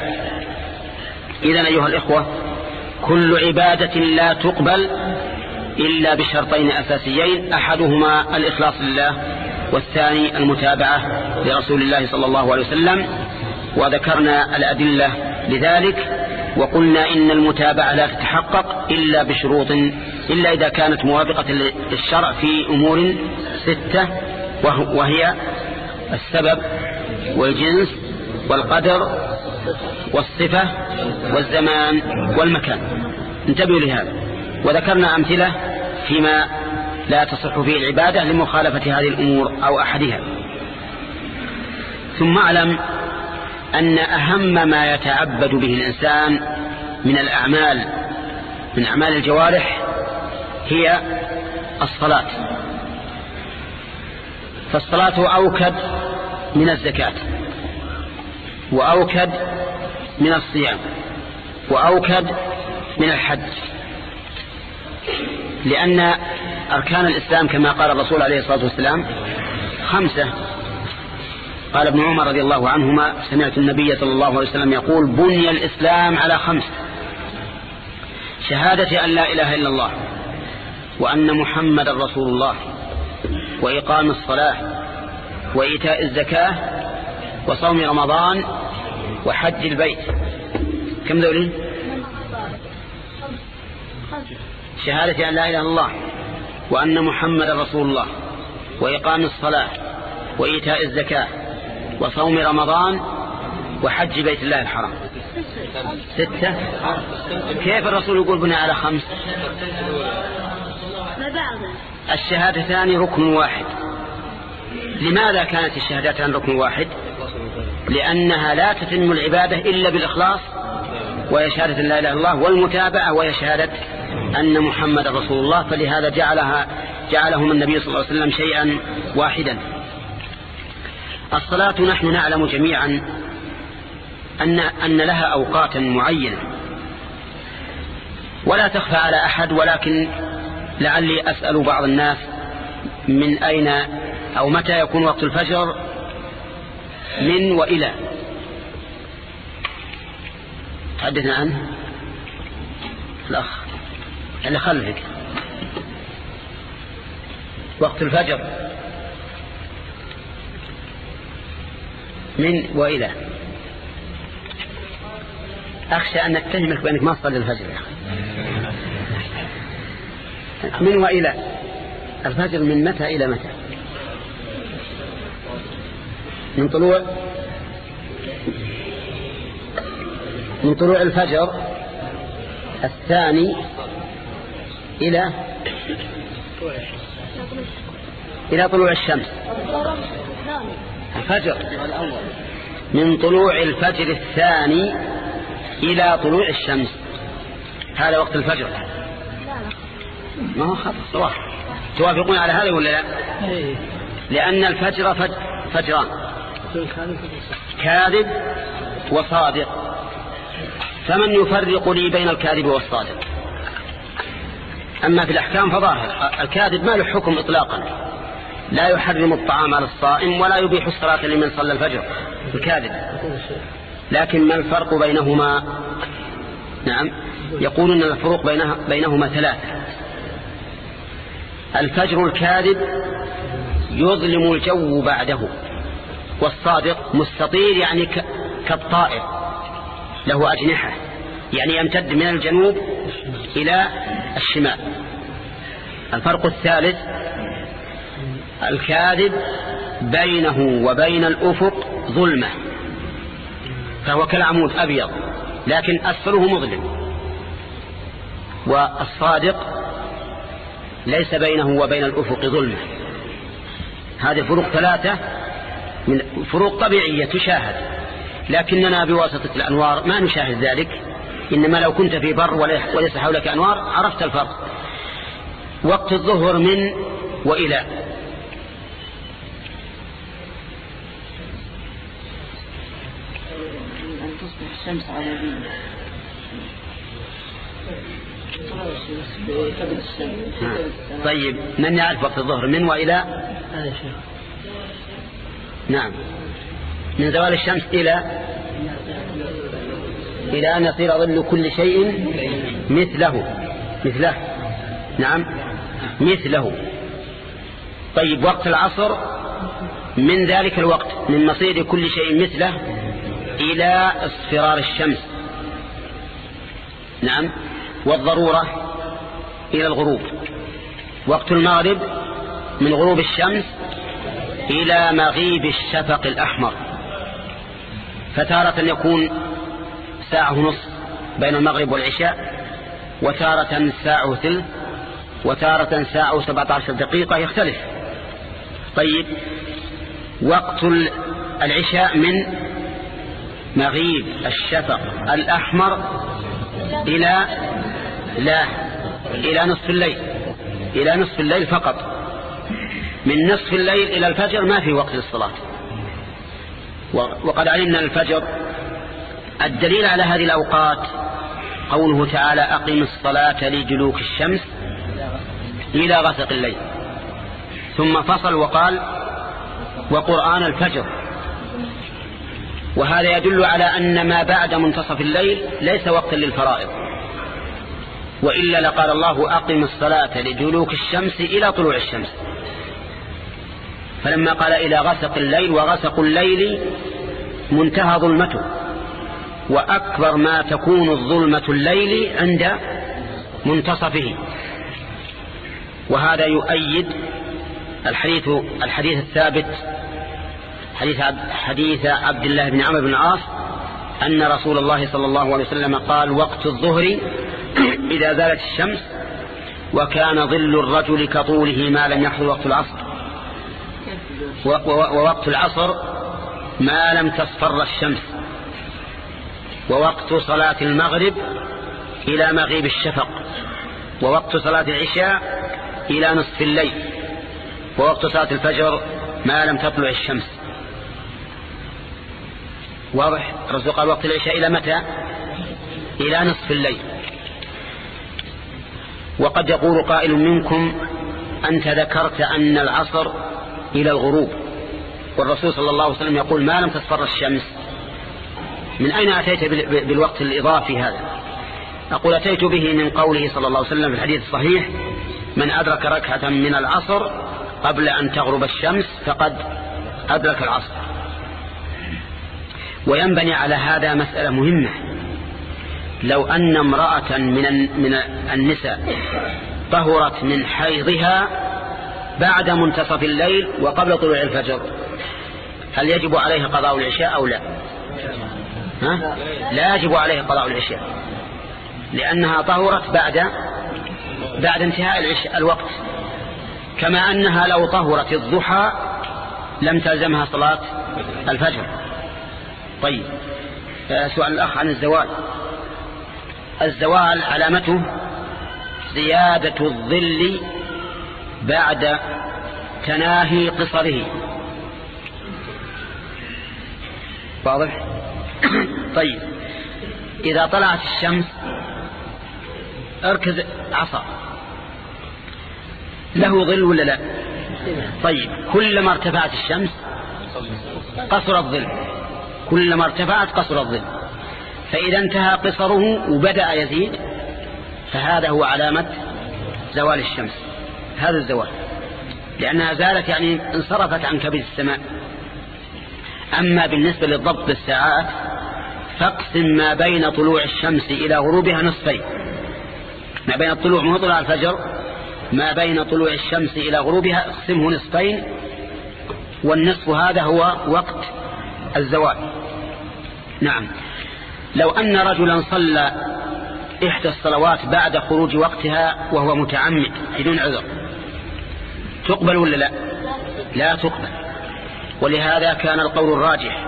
إذا أيها الإخوة كل عبادة لا تقبل إلا بشرطين أساسيين أحدهما الإخلاص لله والثاني المتابعة لرسول الله صلى الله عليه وسلم وذكرنا الأدلة لذلك وقلنا إن المتابعة لا تتحقق إلا بشروط إلا إذا كانت موافقة للشرع في أمور ستة وهي السبب والجنس والقدر والصفة والزمان والمكان. انتبهوا لهذا. وذكرنا أمثلة فيما لا تصح فيه العبادة لمخالفة هذه الأمور أو أحدها. ثم أعلم أن أهم ما يتعبد به الإنسان من الأعمال من أعمال الجوارح هي الصلاة. فالصلاة أوكد من الزكاة وأوكد من الصيام وأوكد من الحج. لأن أركان الإسلام كما قال الرسول عليه الصلاة والسلام خمسة. قال ابن عمر رضي الله عنهما سمعت النبي صلى الله عليه وسلم يقول بني الإسلام على خمس. شهادة أن لا إله إلا الله وأن محمد رسول الله. وإقام الصلاة وإيتاء الزكاة وصوم رمضان وحج البيت. كم ذولي شهادة أن لا إله إلا الله وأن محمد رسول الله وإقام الصلاة وإيتاء الزكاة وصوم رمضان وحج بيت الله الحرام. ستة؟ كيف الرسول يقول بنا على خمس؟ الشهادتان ركن واحد. لماذا كانت الشهادتان ركن واحد؟ لأنها لا تتم العبادة إلا بالإخلاص وهي شهادة لا إله إلا الله والمتابعة وهي شهادة أن محمد رسول الله فلهذا جعلها جعلهم النبي صلى الله عليه وسلم شيئا واحدا. الصلاة نحن نعلم جميعا أن, أن لها أوقاتا معينة. ولا تخفى على أحد ولكن لعلي أسأل بعض الناس من أين أو متى يكون وقت الفجر من وإلى. تحدثنا عنه؟ الأخ اللي خلفك. وقت الفجر. من وإلى. أخشى أن أتهمك بأنك ما تصلي الفجر يا أخي. من وإلى؟ الفجر من متى إلى متى؟ من طلوع؟ من طلوع الفجر الثاني إلى؟ إلى طلوع الشمس. الفجر. من طلوع الفجر الثاني إلى طلوع الشمس. هذا وقت الفجر. ما هو خطأ صواب توافقون على هذا ولا لا؟ لأن الفجر فجران. كاذب وصادق. فمن يفرق لي بين الكاذب والصادق. أما في الأحكام فظاهر. الكاذب ما له حكم إطلاقا. لا يحرم الطعام على الصائم ولا يبيح الصلاة لمن صلى الفجر. الكاذب. لكن ما الفرق بينهما؟ نعم. يقولون أن الفروق بينها بينهما ثلاثة. الفجر الكاذب يظلم الجو بعده والصادق مستطير يعني كالطائر له أجنحة يعني يمتد من الجنوب إلى الشمال. الفرق الثالث الكاذب بينه وبين الأفق ظلمة فهو كالعمود أبيض لكن أسفله مظلم والصادق ليس بينه وبين الأفق ظلمة. هذه فروق ثلاثة من فروق طبيعية تشاهد. لكننا بواسطة الأنوار ما نشاهد ذلك. إنما لو كنت في بر وليس حولك أنوار عرفت الفرق. وقت الظهر من وإلى. أن تصبح الشمس على دين طيب من يعرف وقت الظهر من وإلى؟ نعم. من زوال الشمس إلى؟ إلى أن يصير ظل كل شيء مثله. مثله. نعم. مثله. طيب وقت العصر؟ من ذلك الوقت من مصير كل شيء مثله إلى اصفرار الشمس. نعم. والضرورة إلى الغروب. وقت المغرب من غروب الشمس إلى مغيب الشفق الأحمر. فتارة يكون ساعة ونصف بين المغرب والعشاء وتارة ساعة وثلث وتارة ساعة وسبعة عشر دقيقة يختلف. طيب وقت العشاء من مغيب الشفق الأحمر إلى لا إلى نصف الليل إلى نصف الليل فقط. من نصف الليل إلى الفجر ما في وقت للصلاة. وقد علمنا الفجر. الدليل على هذه الأوقات قوله تعالى أقم الصلاة لجلوك الشمس إلى غسق الليل. ثم فصل وقال وقرآن الفجر. وهذا يدل على أن ما بعد منتصف الليل ليس وقتا للفرائض. وإلا لقال الله أقم الصلاة لجلوك الشمس إلى طلوع الشمس. فلما قال إلى غسق الليل وغسق الليل منتهى ظلمته. وأكبر ما تكون الظلمة الليل عند منتصفه. وهذا يؤيد الحديث الحديث الثابت حديث حديث عبد الله بن عمرو بن العاص أن رسول الله صلى الله عليه وسلم قال وقت الظهر إذا زالت الشمس وكان ظل الرجل كطوله ما لم يحضر وقت العصر. ووقت العصر ما لم تصفر الشمس. ووقت صلاة المغرب إلى مغيب الشفق. ووقت صلاة العشاء إلى نصف الليل. ووقت صلاة الفجر ما لم تطلع الشمس. واضح؟ الرسول قال وقت العشاء إلى متى؟ إلى نصف الليل. وقد يقول قائل منكم أنت ذكرت أن العصر إلى الغروب. والرسول صلى الله عليه وسلم يقول ما لم تصفر الشمس. من أين أتيت بالوقت الإضافي هذا؟ أقول أتيت به من قوله صلى الله عليه وسلم في الحديث الصحيح من أدرك ركعة من العصر قبل أن تغرب الشمس فقد أدرك العصر. وينبني على هذا مسألة مهمة. لو أن امرأة من من النساء طهرت من حيضها بعد منتصف الليل وقبل طلوع الفجر هل يجب عليها قضاء العشاء أو لا؟ ها؟ لا يجب عليها قضاء العشاء لأنها طهرت بعد بعد انتهاء العشاء الوقت كما أنها لو طهرت الضحى لم تلزمها صلاة الفجر. طيب آه، سؤال الأخ عن الزوال الزوال علامته زيادة الظل بعد تناهي قصره. واضح؟ طيب. إذا طلعت الشمس اركز عصا. له ظل ولا لا؟ طيب. كلما ارتفعت الشمس قصر الظل. كلما ارتفعت قصر الظل. فإذا انتهى قصره وبدأ يزيد فهذا هو علامة زوال الشمس. هذا الزوال. لأنها زالت يعني انصرفت عن كبد السماء. أما بالنسبة للضبط بالساعات فاقسم ما بين طلوع الشمس إلى غروبها نصفين. ما بين الطلوع من طلوع الفجر ما بين طلوع الشمس إلى غروبها اقسمه نصفين والنصف هذا هو وقت الزوال. نعم. لو أن رجلا صلى إحدى الصلوات بعد خروج وقتها وهو متعمد بدون عذر تقبل ولا لا؟ لا تقبل. ولهذا كان القول الراجح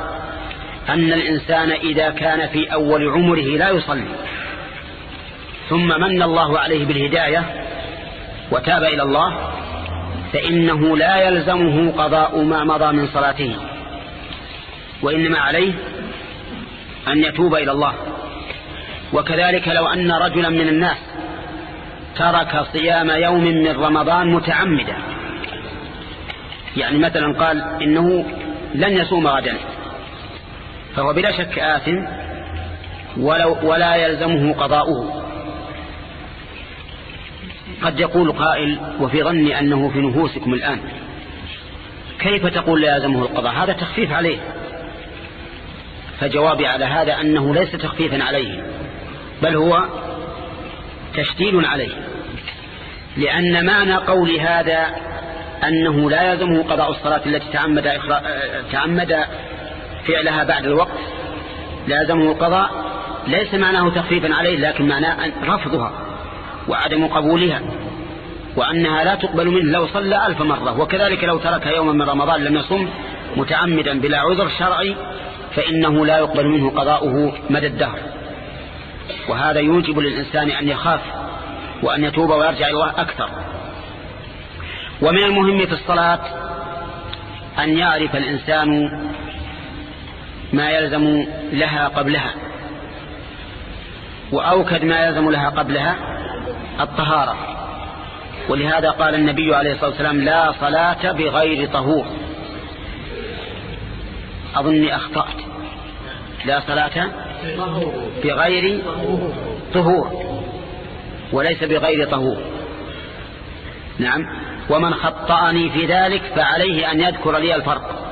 أن الإنسان إذا كان في أول عمره لا يصلي ثم من الله عليه بالهداية وتاب إلى الله فإنه لا يلزمه قضاء ما مضى من صلاته وإنما عليه أن يتوب إلى الله. وكذلك لو أن رجلا من الناس ترك صيام يوم من رمضان متعمدا. يعني مثلا قال إنه لن يصوم غدا. فهو بلا شك آثم ولو ولا يلزمه قضاؤه. قد يقول قائل وفي ظني أنه في نفوسكم الآن. كيف تقول لا يلزمه القضاء؟ هذا تخفيف عليه. فجوابي على هذا أنه ليس تخفيفا عليه بل هو تشديد عليه. لأن معنى قول هذا أنه لا يلزمه قضاء الصلاة التي تعمد, تعمد فعلها بعد الوقت لا يلزمه القضاء ليس معناه تخفيفا عليه لكن معناه رفضها وعدم قبولها وأنها لا تقبل منه. لو صلى ألف مرة وكذلك لو ترك يوما من رمضان لم يصم متعمدا بلا عذر شرعي فإنه لا يقبل منه قضاؤه مدى الدهر. وهذا يوجب للإنسان أن يخاف وأن يتوب ويرجع إلى أكثر. ومن المهم في الصلاة أن يعرف الإنسان ما يلزم لها قبلها. وأوكد ما يلزم لها قبلها الطهارة. ولهذا قال النبي عليه الصلاة والسلام لا صلاة بغير طهور. أظني أخطأت. لا صلاة بغير طهور. وليس بغير طهور. نعم. ومن خطأني في ذلك فعليه أن يذكر لي الفرق.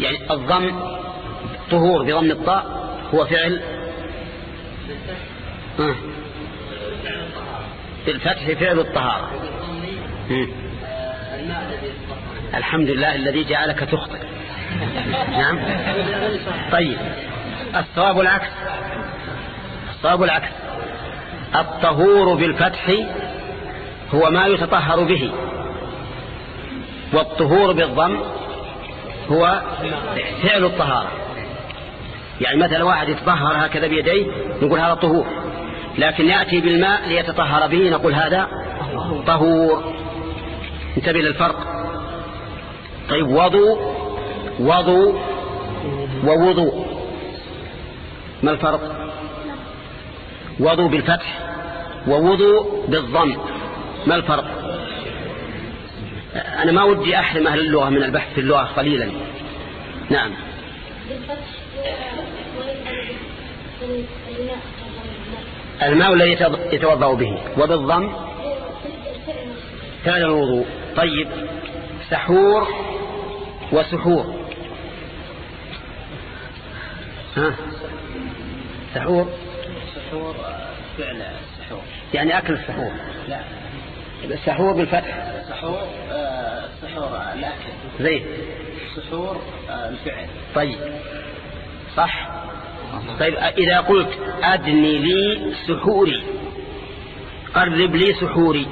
يعني الضم طهور بضم الطاء هو فعل. آه. بالفتح فعل الطهارة. الحمد لله الذي جعلك تخطئ. نعم. طيب. الصواب العكس. الصواب العكس. الطهور بالفتح هو ما يتطهر به. والطهور بالضم هو فعل الطهارة. يعني مثلا واحد يتطهر هكذا بيديه نقول هذا طهور. لكن يأتي بالماء ليتطهر به نقول هذا طهور. انتبه للفرق. طيب وضوء وضوء ووضوء. ما الفرق؟ وضوء بالفتح ووضوء بالضم. ما الفرق؟ أنا ما ودي أحرم أهل اللغة من البحث في اللغة قليلا. نعم. الماء الذي يتوضأ به. وبالضم فعل الوضوء. طيب. سحور وسحور. ها؟ سحور. سحور فعل السحور يعني أكل السحور. لا. السحور بالفتح. سحور آه، سحور الأكل. زين. سحور آه، الفعل. طيب. صح؟ طيب إذا قلت أدني لي سحوري قرب لي سحوري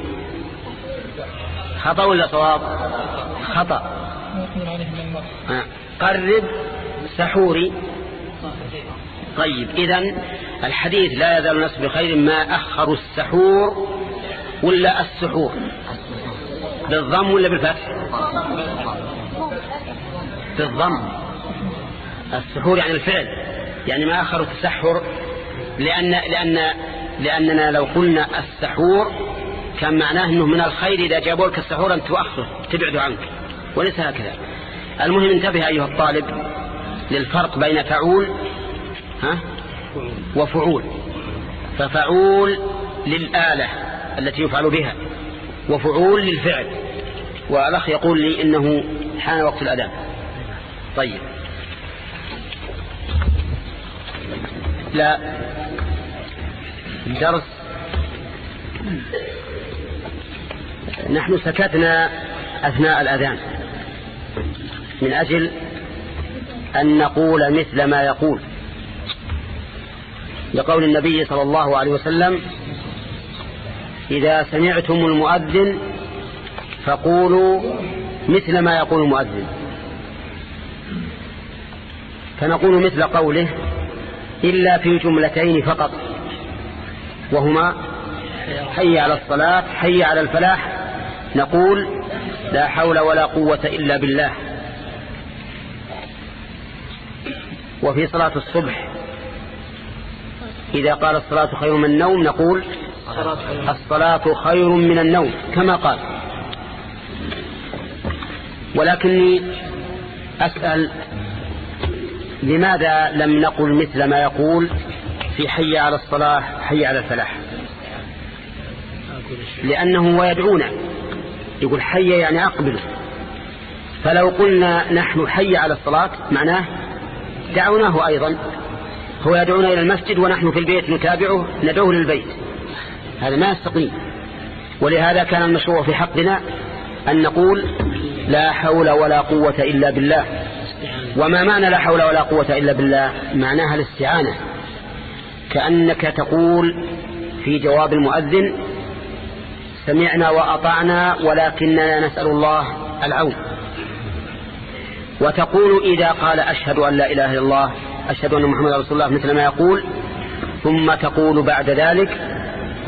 خطأ ولا صواب؟ خطأ. آه. قرب سحوري. طيب إذا الحديث لا يزال الناس بخير ما أخروا السحور ولا السحور؟ بالضم ولا بالفتح؟ بالضم. السحور يعني الفعل. يعني ما أخروا التسحر لأن, لأن, لأننا لو قلنا السحور كان معناه أنه من الخير إذا جابوا لك السحور أن تؤخره تبعد عنك وليس هكذا. المهم انتبه أيها الطالب للفرق بين فعول ها؟ وفعول. ففعول للآلة التي يفعل بها وفعول للفعل. والأخ يقول لي إنه حان وقت الأذان طيب. لا. الدرس. نحن سكتنا أثناء الأذان. من أجل أن نقول مثل ما يقول. لقول النبي صلى الله عليه وسلم إذا سمعتم المؤذن فقولوا مثل ما يقول المؤذن. فنقول مثل قوله إلا في جملتين فقط. وهما حي على الصلاة حي على الفلاح نقول لا حول ولا قوة إلا بالله. وفي صلاة الصبح إذا قال الصلاة خير من النوم نقول الصلاة خير من النوم كما قال. ولكني أسأل لماذا لم نقل مثل ما يقول في حي على الصلاة حي على الفلاح؟ لأنه ويدعونا يقول حي يعني أقبل. فلو قلنا نحن حي على الصلاة معناه دعوناه أيضا. هو يدعونا إلى المسجد ونحن في البيت نتابعه ندعوه للبيت. هذا ما يستقيم. ولهذا كان المشروع في حقنا أن نقول لا حول ولا قوة إلا بالله. وما معنى لا حول ولا قوة إلا بالله؟ معناها الاستعانة. كأنك تقول في جواب المؤذن سمعنا وأطعنا ولكننا نسأل الله العون. وتقول إذا قال أشهد أن لا إله إلا الله أشهد أن محمد رسول الله مثل ما يقول ثم تقول بعد ذلك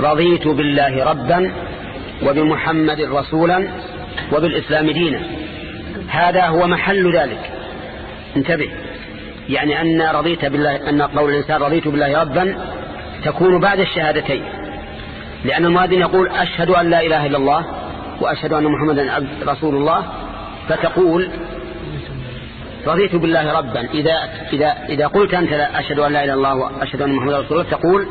رضيت بالله ربا وبمحمد رسولا وبالإسلام دينا. هذا هو محل ذلك. انتبه. يعني أن رضيت بالله أن قول الإنسان رضيت بالله ربا تكون بعد الشهادتين. لأن المؤذن يقول أشهد أن لا إله إلا الله وأشهد أن محمدا رسول الله فتقول رضيت بالله ربا. إذا, إذا, إذا قلت أنت أشهد أن لا إله إلا الله وأشهد أن محمدا رسول الله تقول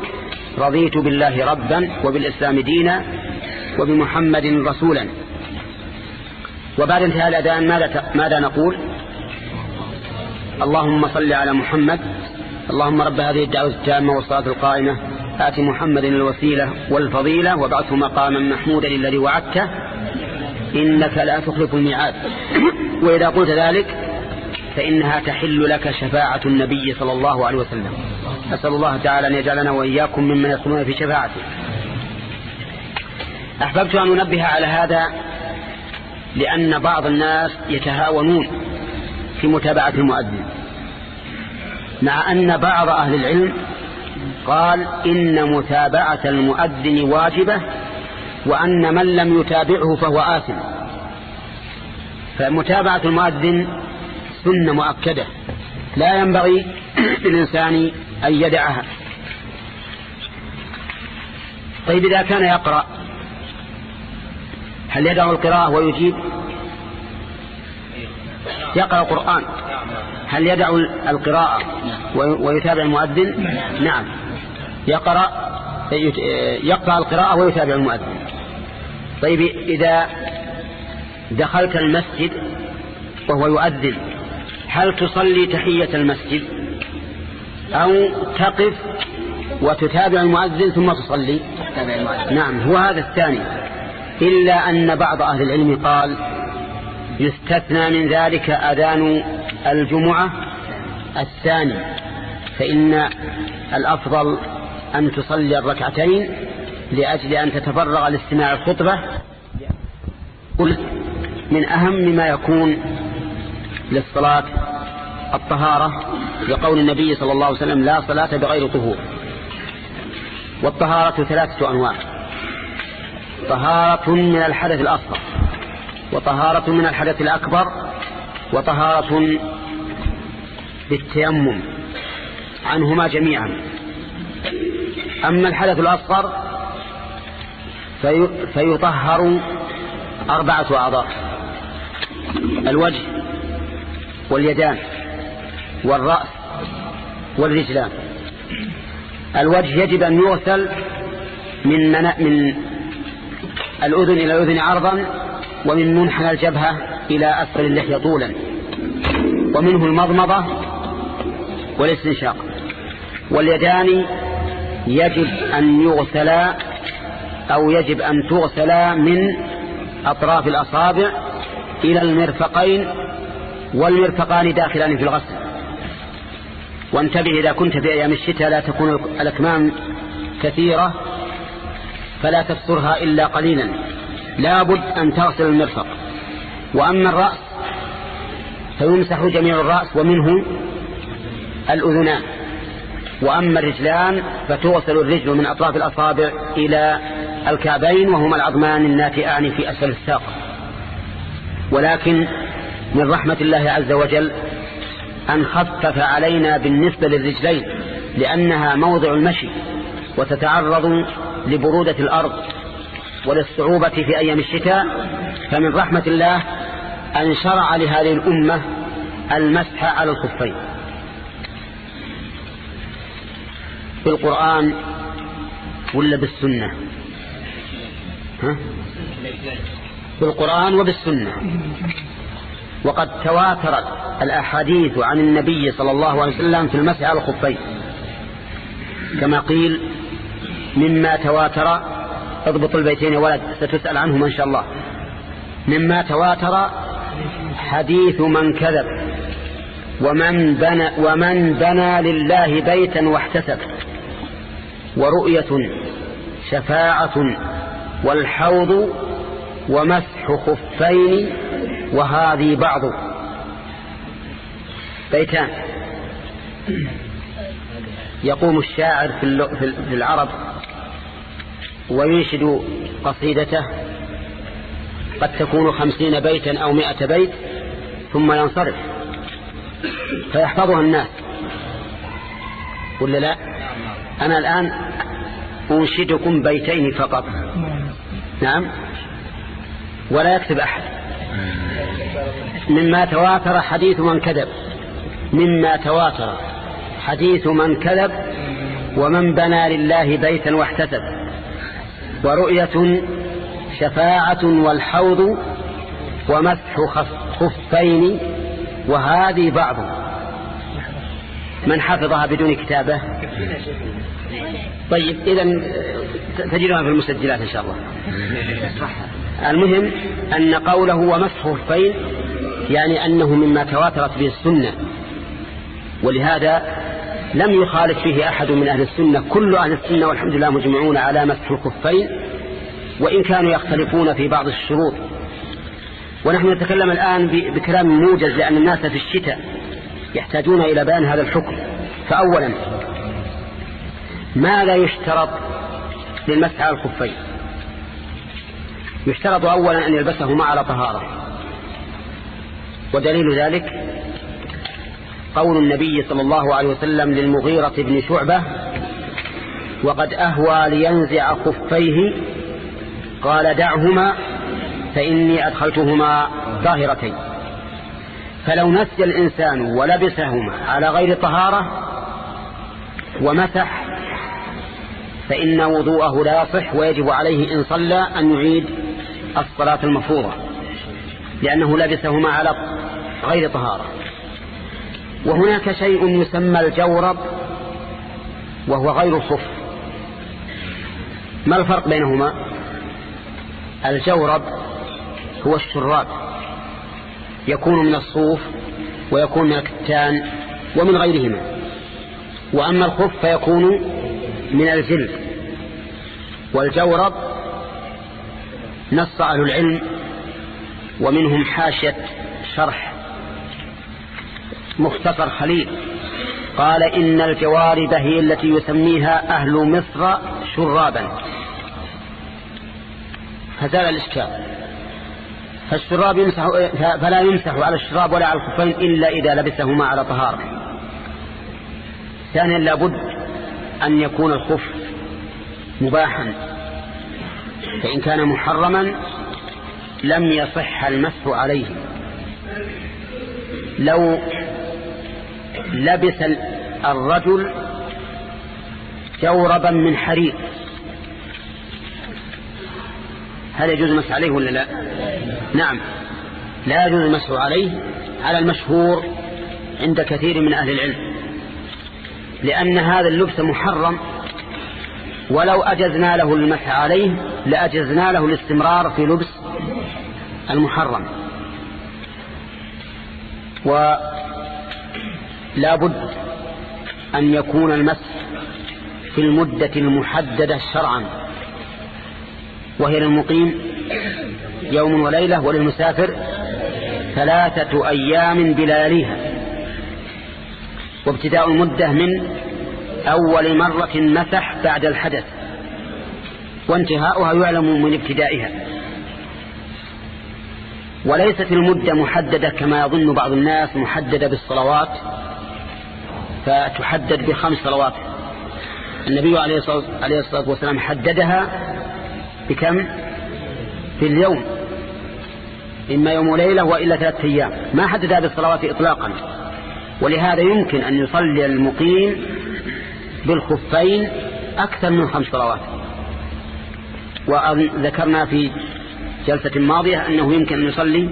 رضيت بالله ربا وبالإسلام دينا وبمحمد رسولا. وبعد انتهاء الأذان ماذا, ماذا نقول؟ اللهم صل على محمد. اللهم رب هذه الدعوة التامة والصلاة القائمة. آت محمد الوسيلة والفضيلة وابعثه مقاما محمودا الذي وعدته. إنك لا تخلف الميعاد. وإذا قلت ذلك فإنها تحل لك شفاعة النبي صلى الله عليه وسلم. أسأل الله تعالى أن يجعلنا وإياكم ممن يدخلون في شفاعته. أحببت أن أنبه على هذا لأن بعض الناس يتهاونون في متابعة المؤذن. مع أن بعض أهل العلم قال إن متابعة المؤذن واجبة وأن من لم يتابعه فهو آثم. فمتابعة المؤذن سنة مؤكدة. لا ينبغي للإنسان أن يدعها. طيب إذا كان يقرأ هل يدع القراءة ويجيب؟ يقرأ القرآن. هل يدع القراءة ويتابع المؤذن؟ نعم. يقرأ يقرأ القراءة ويتابع المؤذن. طيب إذا دخلت المسجد وهو يؤذن هل تصلي تحية المسجد؟ أو تقف وتتابع المؤذن ثم تصلي؟ نعم. هو هذا الثاني. إلا أن بعض أهل العلم قال يستثنى من ذلك أذان الجمعة الثاني فإن الأفضل أن تصلي الركعتين لأجل أن تتفرغ لاستماع الخطبة قل من أهم ما يكون للصلاة الطهارة لقول النبي صلى الله عليه وسلم لا صلاة بغير طهور والطهارة ثلاثة أنواع. طهارة من الحدث الأصغر. وطهارة من الحدث الأكبر وطهارة بالتيمم عنهما جميعا. أما الحدث الأصغر في فيطهر أربعة أعضاء الوجه واليدان والرأس والرجلان. الوجه يجب أن يغسل من, من, الأذن إلى الأذن عرضا ومن منحنى الجبهة إلى أسفل اللحية طولا. ومنه المضمضة والاستنشاق. واليدان يجب أن يغسلا أو يجب أن تغسلا من أطراف الأصابع إلى المرفقين والمرفقان داخلان في الغسل. وانتبه إذا كنت في أيام الشتاء لا تكون الأكمام كثيرة فلا تكسرها إلا قليلا. لابد أن تغسل المرفق. وأما الرأس فيمسح جميع الرأس ومنه الأذنان. وأما الرجلان فتغسل الرجل من أطراف الأصابع إلى الكعبين وهما العظمان الناتئان في أسفل الساق. ولكن من رحمة الله عز وجل أن خفف علينا بالنسبة للرجلين لأنها موضع المشي وتتعرض لبرودة الأرض وللصعوبة في أيام الشتاء فمن رحمة الله أن شرع لهذه الأمة المسح على الخفين. بالقرآن ولا بالسنة؟ ها؟ بالقرآن وبالسنة. وقد تواترت الأحاديث عن النبي صلى الله عليه وسلم في المسح على الخفين. كما قيل مما تواتر اضبط البيتين ولد ستسأل عنهما إن شاء الله. مما تواتر حديث من كذب ومن بنى, ومن بنى لله بيتا واحتسب ورؤية شفاعة والحوض ومسح خفين وهذه بعض. بيتان. يقوم الشاعر في العرب وينشد قصيدته قد تكون خمسين بيتا أو مئة بيت ثم ينصرف. فيحفظها الناس. ولا لا؟ أنا الآن أنشدكم بيتين فقط. نعم. ولا يكتب أحد. مما تواتر حديث من كذب. مما تواتر حديث من كذب ومن بنى لله بيتا واحتسب. ورؤية شفاعة والحوض ومسح خفين وهذه بعض. من حفظها بدون كتابة. طيب إذا تجدها في المسجلات إن شاء الله. المهم أن قوله ومسح خفين يعني أنه مما تواترت به السنة. ولهذا لم يخالف فيه أحد من أهل السنة. كل أهل السنة والحمد لله مجمعون على مسح الخفين وإن كانوا يختلفون في بعض الشروط. ونحن نتكلم الآن بكلام موجز لأن الناس في الشتاء يحتاجون إلى بيان هذا الحكم. فأولا ماذا يشترط للمسح على الخفين يشترط أولا أن يلبسهما على طهارة. ودليل ذلك قول النبي صلى الله عليه وسلم للمغيرة بن شعبة وقد أهوى لينزع خفيه قال دعهما فإني أدخلتهما ظاهرتين فلو نسي الإنسان ولبسهما على غير طهارة ومسح فإن وضوءه لا يصح ويجب عليه إن صلى أن يعيد الصلاة المفروضة لأنه لبسهما على غير طهارة. وهناك شيء يسمى الجورب وهو غير الخف ما الفرق بينهما؟ الجورب هو الشراب يكون من الصوف ويكون من الكتان ومن غيرهما. وأما الخف فيكون من الجلد. والجورب نص أهل العلم ومنهم حاشية شرح مختصر خليل. قال إن الجوارب هي التي يسميها أهل مصر شرابا. فزال الإشكال. فالشراب يمسح فلا يمسح على الشراب ولا على الخفين إلا إذا لبسهما على طهارة. ثانيا لابد أن يكون الخف مباحا. فإن كان محرما لم يصح المسح عليه. لو لبس الرجل جوربا من حرير. هل يجوز المسح عليه ولا لا؟ نعم. لا يجوز المسح عليه على المشهور عند كثير من أهل العلم. لأن هذا اللبس محرم. ولو أجزنا له المسح عليه لأجزنا له الاستمرار في لبس المحرم. ولا بد أن يكون المسح في المدة المحددة شرعا وهي للمقيم يوم وليلة وللمسافر ثلاثة أيام بلياليها. وابتداء المدة من أول مرة مسح بعد الحدث وانتهاؤها يعلم من ابتدائها. وليست المدة محددة كما يظن بعض الناس محددة بالصلوات فتحدد بخمس صلوات. النبي عليه الصلاة والسلام حددها بكم؟ في اليوم إما يوم وليلة وإلا ثلاثة أيام. ما حددها بالصلوات إطلاقا. ولهذا يمكن أن يصلي المقيم بالخفين أكثر من خمس صلوات. وذكرنا في جلسة ماضية أنه يمكن أن يصلي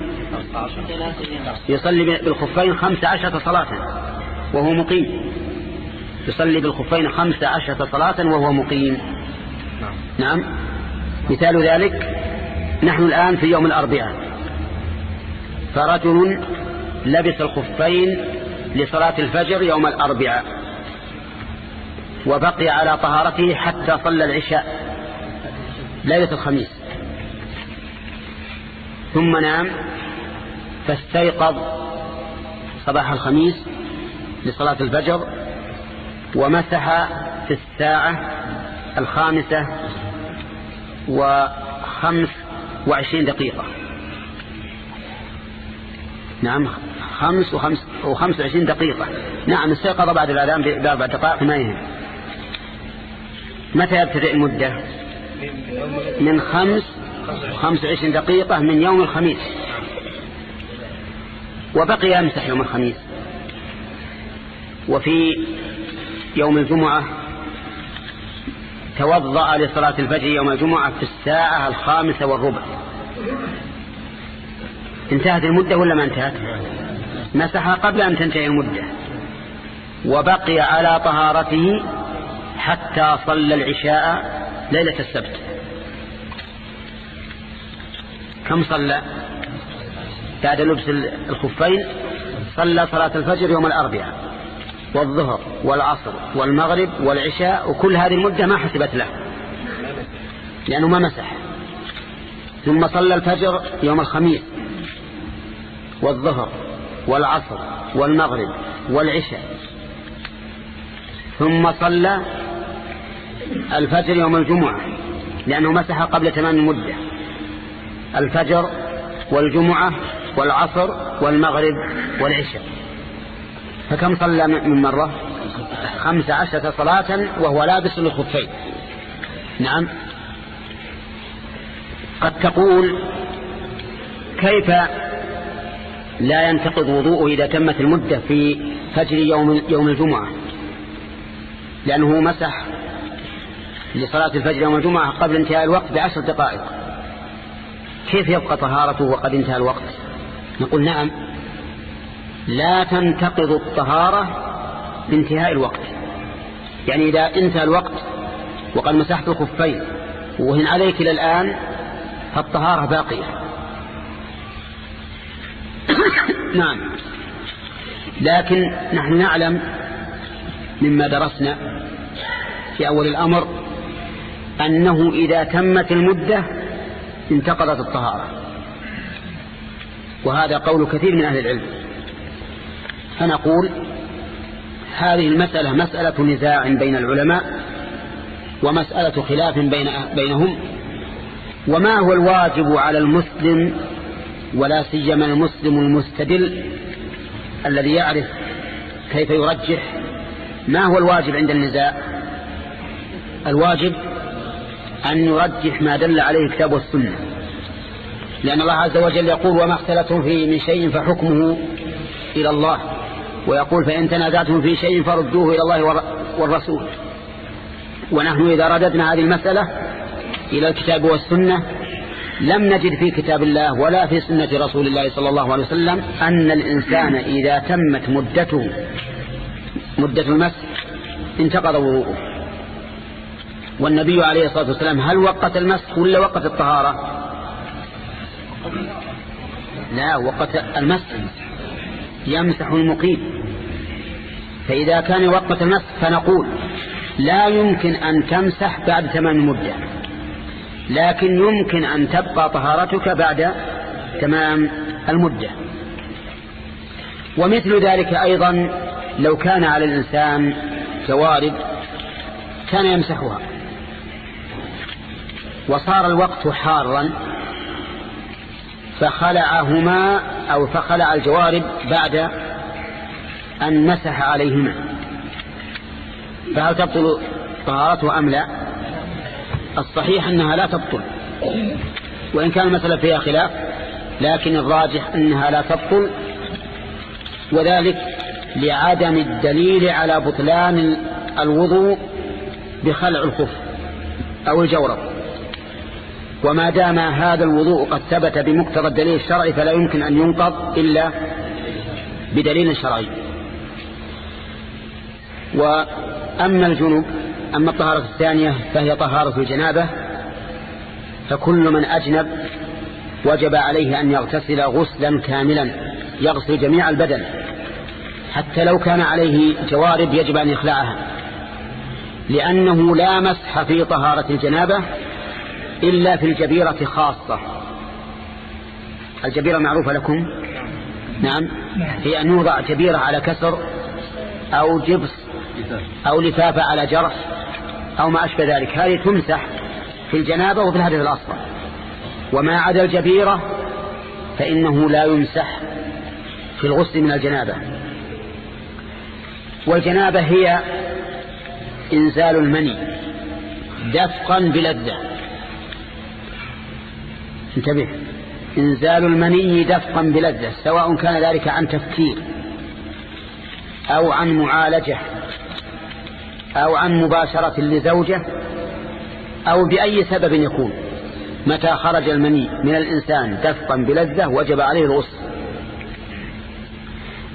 يصلي بالخفين خمس عشرة صلاة. وهو مقيم. يصلي بالخفين خمس عشرة صلاة وهو مقيم. نعم. مثال ذلك نحن الآن في يوم الأربعاء. فرجل لبس الخفين لصلاة الفجر يوم الأربعاء. وبقي على طهارته حتى صلى العشاء ليلة الخميس. ثم نام فاستيقظ صباح الخميس لصلاة الفجر ومسح في الساعة الخامسة وخمس وعشرين دقيقة. نعم خمس وخمس وخمس وعشرين دقيقة. نعم استيقظ بعد الأذان بأربع دقائق ما يهم. متى يبتدئ المدة من خمس خمس وعشرين دقيقة من يوم الخميس. وبقي يمسح يوم الخميس. وفي يوم الجمعة توضأ لصلاة الفجر يوم الجمعة في الساعة الخامسة والربع. انتهت المدة ولا ما انتهت؟ مسح قبل أن تنتهي المدة. وبقي على طهارته حتى صلى العشاء ليلة السبت. كم صلى؟ بعد لبس الخفين صلى صلاة الفجر يوم الأربعاء. والظهر والعصر والمغرب والعشاء وكل هذه المدة ما حسبت له. لأنه ما مسح. ثم صلى الفجر يوم الخميس. والظهر والعصر والمغرب والعشاء. ثم صلى الفجر يوم الجمعة لأنه مسح قبل تمام المدة. الفجر والجمعة والعصر والمغرب والعشاء. فكم صلى من مرة؟ خمس عشرة صلاة وهو لابس للخفين. نعم. قد تقول كيف لا ينتقض وضوءه إذا تمت المدة في فجر يوم, يوم الجمعة؟ لأنه مسح لصلاة الفجر يوم الجمعة قبل انتهاء الوقت بعشر دقائق. كيف يبقى طهارته وقد انتهى الوقت؟ نقول نعم. لا تنتقض الطهارة بانتهاء الوقت. يعني إذا انتهى الوقت وقد مسحت الخفين وهن عليك إلى الآن فالطهارة باقية. نعم. لكن نحن نعلم مما درسنا في أول الأمر أنه إذا تمت المدة انتقضت الطهارة. وهذا قول كثير من أهل العلم. فنقول هذه المسألة مسألة نزاع بين العلماء ومسألة خلاف بين بينهم وما هو الواجب على المسلم ولا سيما المسلم المستدل الذي يعرف كيف يرجح ما هو الواجب عند النزاع؟ الواجب أن يرجح ما دل عليه الكتاب والسنة لأن الله عز وجل يقول وما اختلفتم فيه من شيء فحكمه إلى الله. ويقول فإن تنازعتم في شيء فردوه إلى الله والرسول. ونحن إذا رددنا هذه المسألة إلى الكتاب والسنة لم نجد في كتاب الله ولا في سنة رسول الله صلى الله عليه وسلم أن الإنسان إذا تمت مدته مدة المس انتقض وضوءه. والنبي عليه الصلاة والسلام هل وقت المسح ولا وقت الطهارة؟ لا وقت المسح يمسح المقيم. فإذا كان وقت المسح فنقول لا يمكن أن تمسح بعد تمام المدة لكن يمكن أن تبقى طهارتك بعد تمام المدة. ومثل ذلك أيضا لو كان على الإنسان جوارب كان يمسحها وصار الوقت حارا فخلعهما أو فخلع الجوارب بعد أن مسح عليهما. فهل تبطل طهارته أم لا؟ الصحيح أنها لا تبطل. وإن كان المسألة فيها خلاف لكن الراجح أنها لا تبطل. وذلك لعدم الدليل على بطلان الوضوء بخلع الخف أو الجورب وما دام هذا الوضوء قد ثبت بمقتضى الدليل الشرعي فلا يمكن أن ينقض إلا بدليل شرعي. وأما الجنوب أما الطهارة الثانية فهي طهارة الجنابة فكل من أجنب وجب عليه أن يغتسل غسلا كاملا يغسل جميع البدن حتى لو كان عليه جوارب يجب أن يخلعها لأنه لا مسح في طهارة الجنابة إلا في الجبيرة خاصة. الجبيرة معروفة لكم؟ نعم. هي أن يوضع جبيرة على كسر أو جبس أو لفافة على جرح أو ما أشبه ذلك. هذه تمسح في الجنابة وفي الحدث الأصغر. وما عدا الجبيرة فإنه لا يمسح في الغسل من الجنابة. والجنابة هي إنزال المني دفقا بلذة. انتبه. إنزال المني دفقا بلذة سواء كان ذلك عن تفكير أو عن معالجة. أو عن مباشرة لزوجة أو بأي سبب يكون. متى خرج المني من الإنسان دفقا بلذة وجب عليه الغسل.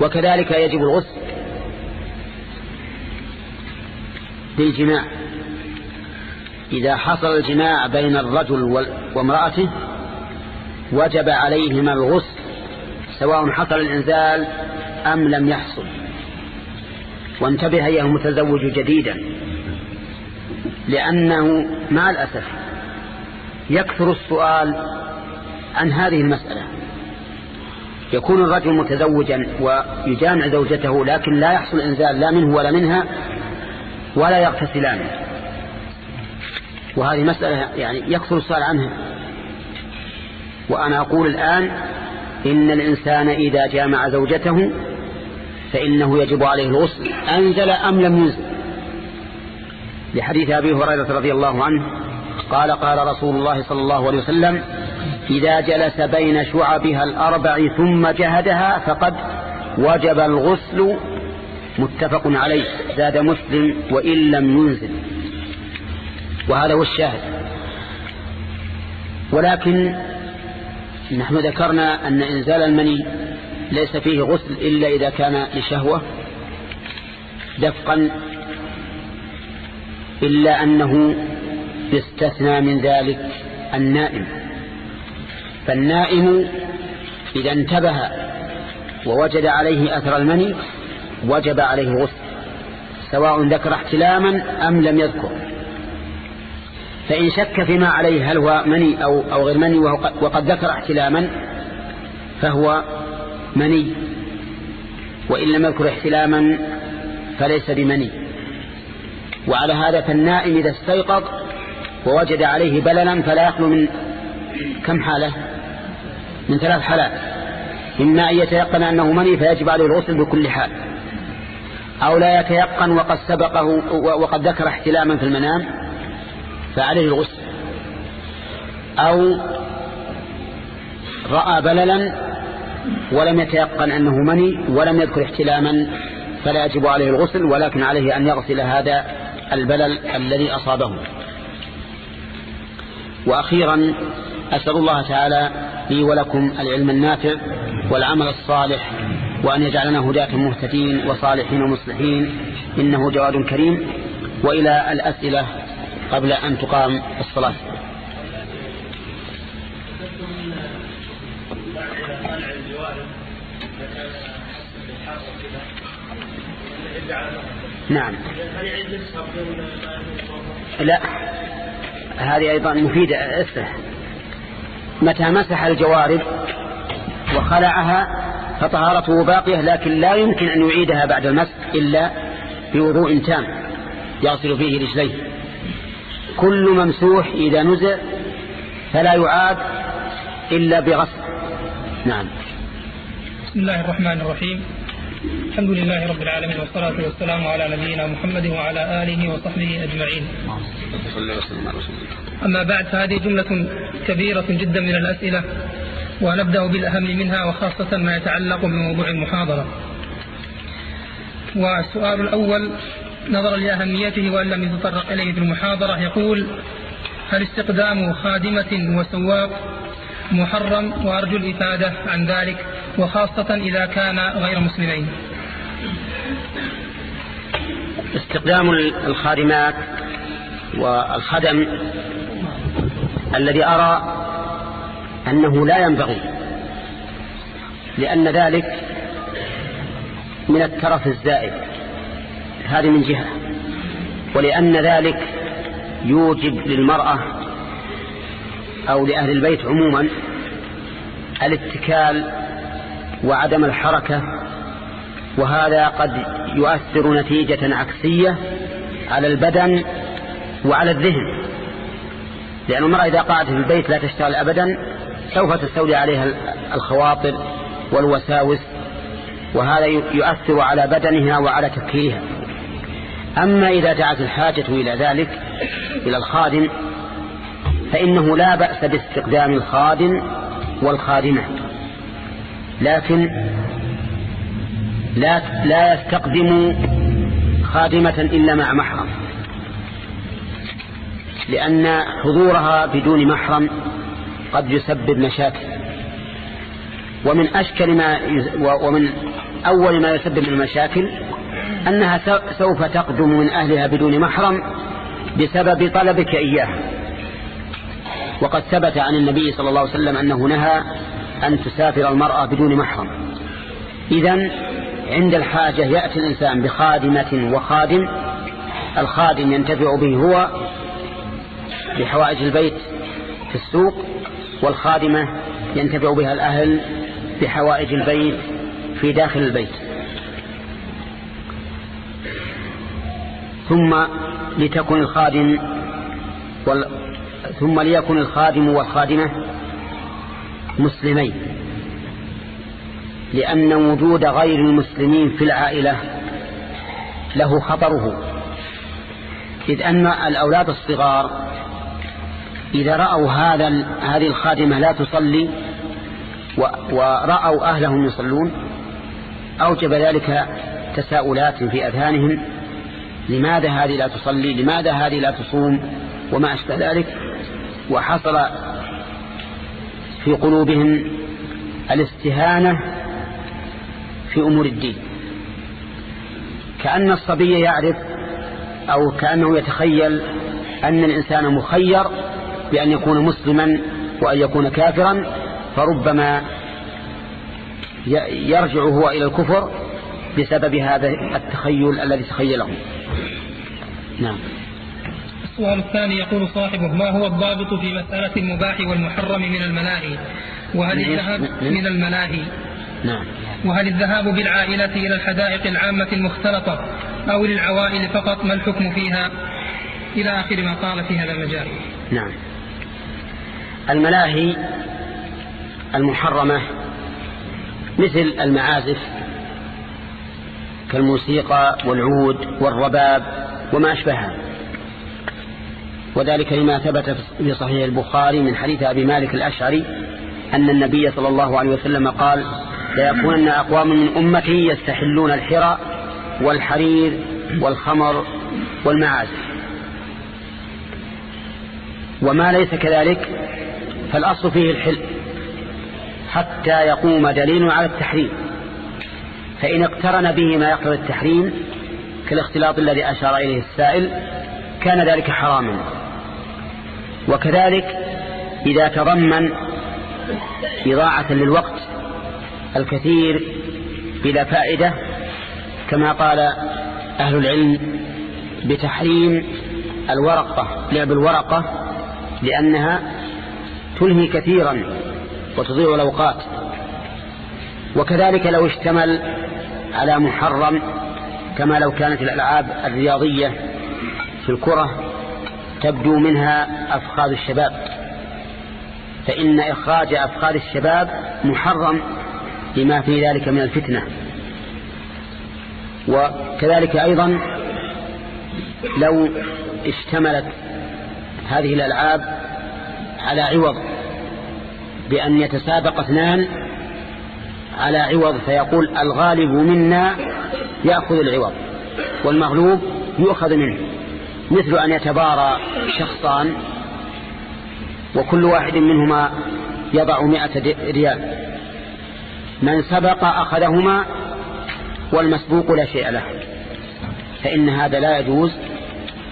وكذلك يجب الغسل بالجماع. إذا حصل الجماع بين الرجل وامرأته وجب عليهما الغسل سواء حصل الإنزال أم لم يحصل. وانتبه أيها المتزوج جديدا لأنه مع الأسف يكثر السؤال عن هذه المسألة. يكون الرجل متزوجا ويجامع زوجته لكن لا يحصل إنزال لا منه ولا منها ولا يغتسلان. وهذه مسألة يعني يكثر السؤال عنها. وأنا أقول الآن إن الإنسان إذا جامع زوجته فإنه يجب عليه الغسل. أنزل أم لم ينزل؟ لحديث أبي هريرة رضي الله عنه قال قال رسول الله صلى الله عليه وسلم إذا جلس بين شعبها الأربع ثم جهدها فقد وجب الغسل. متفق عليه. زاد مسلم وإن لم ينزل. وهذا هو الشاهد. ولكن نحن ذكرنا أن إنزال المني ليس فيه غسل إلا إذا كان لشهوة دفقا إلا أنه يستثنى من ذلك النائم. فالنائم إذا انتبه ووجد عليه أثر المني وجب عليه الغسل سواء ذكر احتلاما أم لم يذكر. فإن شك فيما عليه هل هو مني أو, أو غير مني وقد ذكر احتلاما فهو مني. وإن لم يذكر احتلاما فليس بمني. وعلى هذا فالنائم إذا استيقظ ووجد عليه بللا فلا يخلو من كم حالة؟ من ثلاث حالات. إما أن يتيقن أنه مني فيجب عليه الغسل بكل حال. أو لا يتيقن وقد سبقه وقد ذكر احتلاما في المنام فعليه الغسل. أو رأى بللا ولم يتيقن أنه مني ولم يذكر احتلاما فلا يجب عليه الغسل ولكن عليه أن يغسل هذا البلل الذي أصابه. وأخيرا أسأل الله تعالى لي ولكم العلم النافع والعمل الصالح وأن يجعلنا هداة مهتدين وصالحين ومصلحين إنه جواد كريم. وإلى الأسئلة قبل أن تقام الصلاة. نعم. لا. هذه أيضا مفيدة اسه متى مسح الجوارب وخلعها فطهارته باقية لكن لا يمكن أن يعيدها بعد المسح إلا بوضوء تام يغسل فيه رجليه. كل ممسوح إذا نزع فلا يعاد إلا بغسل. نعم. بسم الله الرحمن الرحيم. الحمد لله رب العالمين والصلاة والسلام على نبينا محمد وعلى آله وصحبه أجمعين. أما بعد فهذه جملة كبيرة جدا من الأسئلة ونبدأ بالأهم منها وخاصة ما يتعلق بموضوع المحاضرة. والسؤال الأول نظرا لأهميته وأن لم يتطرق إليه في المحاضرة يقول هل استقدام خادمة وسواق محرم؟ وأرجو الإفادة عن ذلك. وخاصة إذا كان غير مسلمين. استقدام الخادمات والخدم الذي أرى أنه لا ينبغي لأن ذلك من الترف الزائد. هذه من جهة. ولأن ذلك يوجب للمرأة أو لأهل البيت عموما الاتكال وعدم الحركة وهذا قد يؤثر نتيجة عكسية على البدن وعلى الذهن. لأن المرأة إذا قعدت في البيت لا تشتغل أبدا سوف تستولي عليها الخواطر والوساوس وهذا يؤثر على بدنها وعلى تفكيرها. أما إذا دعت الحاجة إلى ذلك إلى الخادم فإنه لا بأس باستقدام الخادم والخادمة. لكن لا, لا يستقدم خادمة إلا مع محرم لأن حضورها بدون محرم قد يسبب مشاكل. ومن أشكل ما ومن أول ما يسبب المشاكل أنها سوف تقدم من أهلها بدون محرم بسبب طلبك إياها. وقد ثبت عن النبي صلى الله عليه وسلم أنه نهى أن تسافر المرأة بدون محرم. إذا عند الحاجة يأتي الإنسان بخادمة وخادم. الخادم ينتفع به هو بحوائج البيت في السوق والخادمة ينتفع بها الأهل بحوائج البيت في داخل البيت. ثم لتكن الخادم وال... ثم ليكن الخادم والخادمة مسلمين. لأن وجود غير المسلمين في العائلة له خطره. إذ أن الأولاد الصغار إذا رأوا هذا هذه الخادمة لا تصلي ورأوا أهلهم يصلون أوجب ذلك تساؤلات في أذهانهم. لماذا هذه لا تصلي؟ لماذا هذه لا تصوم؟ وما أشبه ذلك. وحصل في قلوبهم الاستهانة في أمور الدين. كأن الصبي يعرف أو كأنه يتخيل أن الإنسان مخير بأن يكون مسلما وأن يكون كافرا فربما يرجع هو إلى الكفر بسبب هذا التخيل الذي تخيله. نعم. السؤال الثاني يقول صاحبه ما هو الضابط في مسألة المباح والمحرم من الملاهي؟ وهل؟ الذهاب من- من الملاهي؟ نعم. وهل الذهاب بالعائلة إلى الحدائق العامة المختلطة أو للعوائل فقط؟ ما الحكم فيها؟ إلى آخر ما قال في هذا المجال. نعم. الملاهي المحرمة مثل المعازف كالموسيقى والعود والرباب وما أشبهها. وذلك لما ثبت في صحيح البخاري من حديث أبي مالك الأشعري أن النبي صلى الله عليه وسلم قال ليكونن أقوام من أمتي يستحلون الحرى والحرير والخمر والمعازف وما ليس كذلك فالأصل فيه الحل حتى يقوم دليل على التحريم. فإن اقترن به ما يقتضي التحريم كالاختلاط الذي أشار إليه السائل كان ذلك حراما. وكذلك إذا تضمن إضاعة للوقت الكثير بلا فائدة كما قال أهل العلم بتحريم الورقة لعب الورقة لأنها تلهي كثيرا وتضيع الأوقات. وكذلك لو اشتمل على محرم كما لو كانت الألعاب الرياضية في الكرة تبدو منها أفخاذ الشباب. فإن إخراج أفخاذ الشباب محرم لما في ذلك من الفتنة. وكذلك أيضا لو اشتملت هذه الألعاب على عوض بأن يتسابق اثنان على عوض فيقول الغالب منا يأخذ العوض والمغلوب يؤخذ منه. مثل أن يتبارى شخصان وكل واحد منهما يضع مئة ريال. من سبق أخذهما والمسبوق لا شيء له. فإن هذا لا يجوز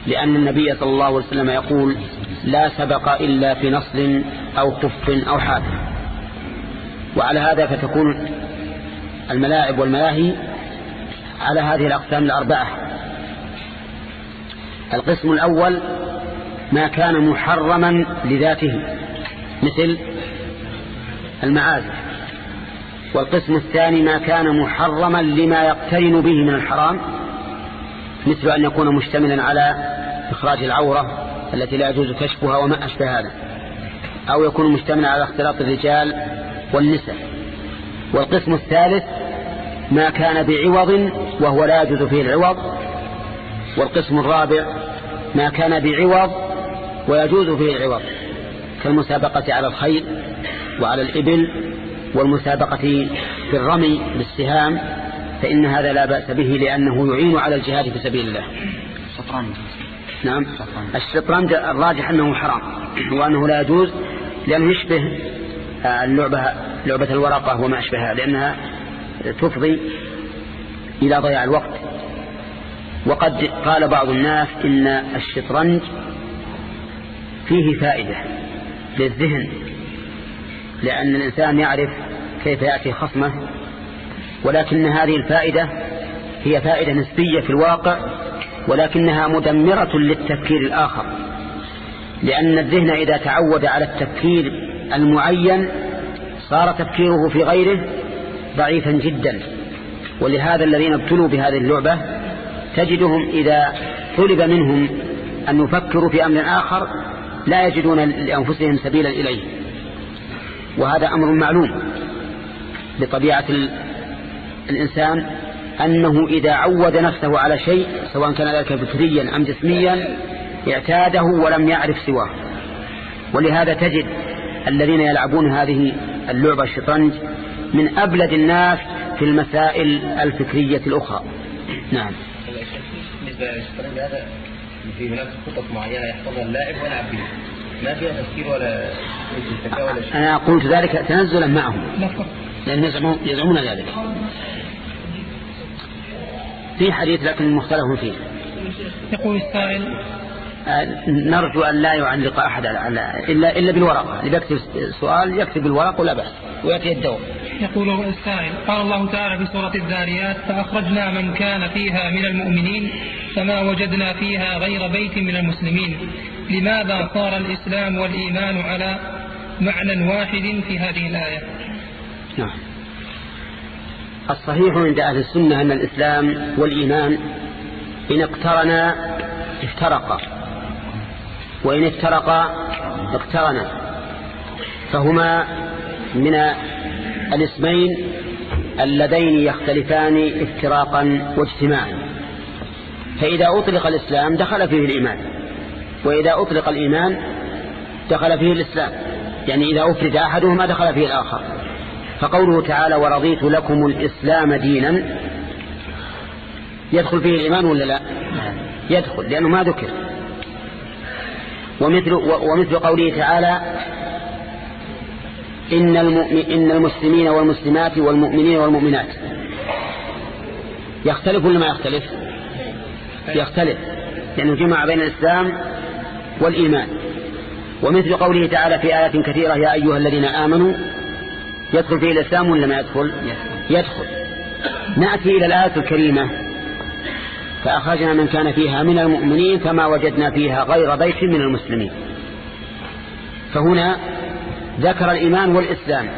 لأن النبي صلى الله عليه وسلم يقول لا سبق إلا في نصل أو خف أو حافل وعلى هذا فتكون الملاعب والملاهي على هذه الأقسام الأربعة. القسم الأول ما كان محرما لذاته مثل المعازف. والقسم الثاني ما كان محرما لما يقترن به من الحرام مثل أن يكون مشتملا على إخراج العورة التي لا يجوز كشفها وما أشبه هذا أو يكون مشتملا على اختلاط الرجال والنساء. والقسم الثالث ما كان بعوض وهو لا يجوز فيه العوض والقسم الرابع ما كان بعوض ويجوز فيه العوض كالمسابقة على الخيل وعلى الإبل والمسابقة في الرمي بالسهام فإن هذا لا بأس به لأنه يعين على الجهاد في سبيل الله. شطرنج. نعم. الشطرنج الراجح أنه حرام وأنه لا يجوز لأنه يشبه اللعبة لعبة الورقة وما أشبهها لأنها تفضي إلى ضياع الوقت. وقد قال بعض الناس إن الشطرنج فيه فائدة للذهن لأن الإنسان يعرف كيف يأتي خصمه ولكن هذه الفائدة هي فائدة نسبية في الواقع ولكنها مدمرة للتفكير الآخر لأن الذهن إذا تعود على التفكير المعين صار تفكيره في غيره ضعيفا جدا ولهذا الذين ابتلوا بهذه اللعبة تجدهم إذا طلب منهم أن يفكروا في أمر آخر لا يجدون لأنفسهم سبيلا إليه. وهذا أمر معلوم بطبيعة الإنسان أنه إذا عود نفسه على شيء سواء كان ذلك فكريا أم جسميا اعتاده ولم يعرف سواه. ولهذا تجد الذين يلعبون هذه اللعبة الشطرنج من أبلد الناس في المسائل الفكرية الأخرى. نعم. للشطرنج هذا في هناك خطط معينة يحفظها اللاعب ويلعب بها ما فيها تفكير ولا ذكاء ولا شيء. أنا قلت ذلك تنزلا معهم. لا. فرق لأنهم يزعمون, يزعمون ذلك. في حديث لكن مختلف فيه. يقول السائل آه، نرجو أن لا يعلق أحد على إلا, إلا بالورقة. اللي بيكتب سؤال يكتب بالورق ولا بأس. ويأتي الدور يقول السائل قال الله تعالى في سورة الذاريات فأخرجنا من كان فيها من المؤمنين فما وجدنا فيها غير بيت من المسلمين. لماذا صار الإسلام والإيمان على معنى واحد في هذه الآية؟ نعم. الصحيح عند أهل السنة أن الإسلام والإيمان إن اقترنا افترقا وإن افترقا اقترنا فهما من الاسمين اللذين يختلفان افتراقا واجتماعا. فإذا أطلق الإسلام دخل فيه الإيمان وإذا أطلق الإيمان دخل فيه الإسلام يعني إذا أفرد أحدهما دخل فيه الآخر. فقوله تعالى ورضيت لكم الإسلام دينا يدخل فيه الإيمان ولا لا؟ يدخل لأنه ما ذكر. ومثل, ومثل قوله تعالى إن, إن المسلمين والمسلمات والمؤمنين والمؤمنات. يختلف ولا ما يختلف؟ يختلف لأنه جمع بين الإسلام والإيمان. ومثل قوله تعالى في آيات كثيرة يا أيها الذين آمنوا يدخل فيه الإسلام ولا ما يدخل؟ يدخل. نأتي إلى الآية الكريمة. فأخرجنا من كان فيها من المؤمنين فما وجدنا فيها غير بيت من المسلمين. فهنا ذكر الإيمان والإسلام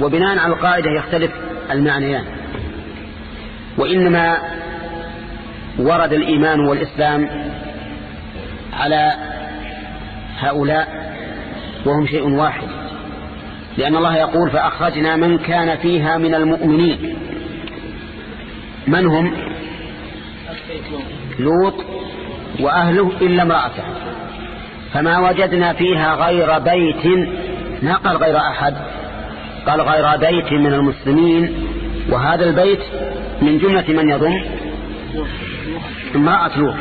وبناء على القاعدة يختلف المعنيان. وإنما ورد الإيمان والإسلام على هؤلاء وهم شيء واحد. لأن الله يقول فأخرجنا من كان فيها من المؤمنين. من هم؟ لوط وأهله إلا امرأته. فما وجدنا فيها غير بيت ما قال غير أحد؟ قال غير بيت من المسلمين وهذا البيت من جملة من يضم؟ امرأة لوط.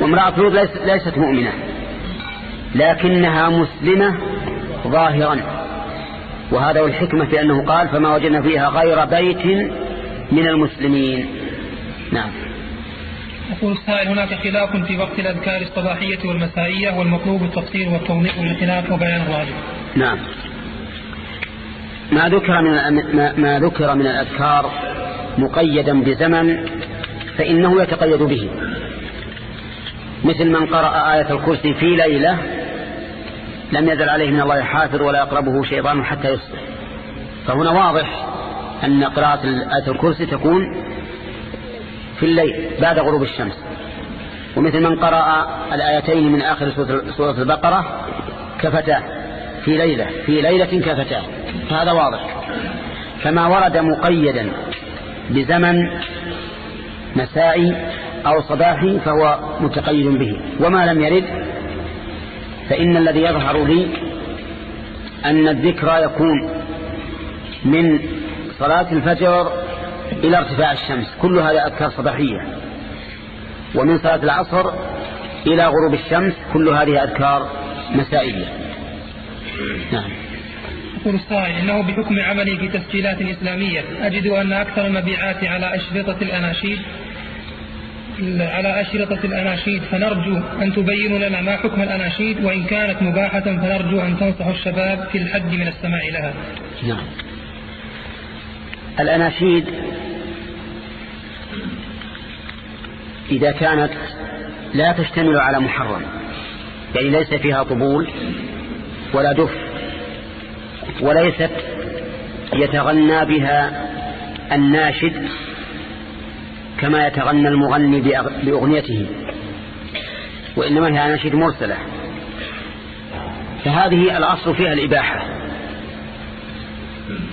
وامرأة لوط ليست مؤمنة لكنها مسلمة ظاهرا. وهذا الحكمة في أنه قال فما وجدنا فيها غير بيت من المسلمين. نعم. يقول السائل هناك خلاف في وقت الأذكار الصباحية والمسائية والمطلوب التفصيل والتوضيح والخلاف وبيان الواجب. نعم. ما ذكر من ما ذكر من الأذكار مقيدا بزمن فإنه يتقيد به. مثل من قرأ آية الكرسي في ليلة لم يزل عليه من الله حافظ ولا يقربه شيطان حتى يصبح فهنا واضح أن قراءة آية الكرسي تكون في الليل بعد غروب الشمس. ومثل من قرأ الآيتين من آخر سورة البقرة كفتاه. في ليلة في ليلة كفتاه. فهذا واضح. فما ورد مقيدا بزمن مسائي أو صباحي فهو متقيد به. وما لم يرد فإن الذي يظهر لي أن الذكرى يكون من صلاة الفجر إلى ارتفاع الشمس. كل هذا أذكار صباحية. ومن صلاة العصر إلى غروب الشمس كل هذه أذكار مسائية. نعم. يقول السائل إنه بحكم عملي في تسجيلات إسلامية أجد أن أكثر المبيعات على أشرطة الأناشيد على أشرطة الأناشيد فنرجو أن تبينوا لنا ما حكم الأناشيد وإن كانت مباحة فنرجو أن تنصحوا الشباب في الحد من السماع لها. نعم. الأناشيد إذا كانت لا تشتمل على محرم يعني ليس فيها طبول ولا دف وليست يتغنى بها الناشد كما يتغنى المغني بأغنيته وإنما هي أناشيد مرسلة. فهذه الأصل فيها الإباحة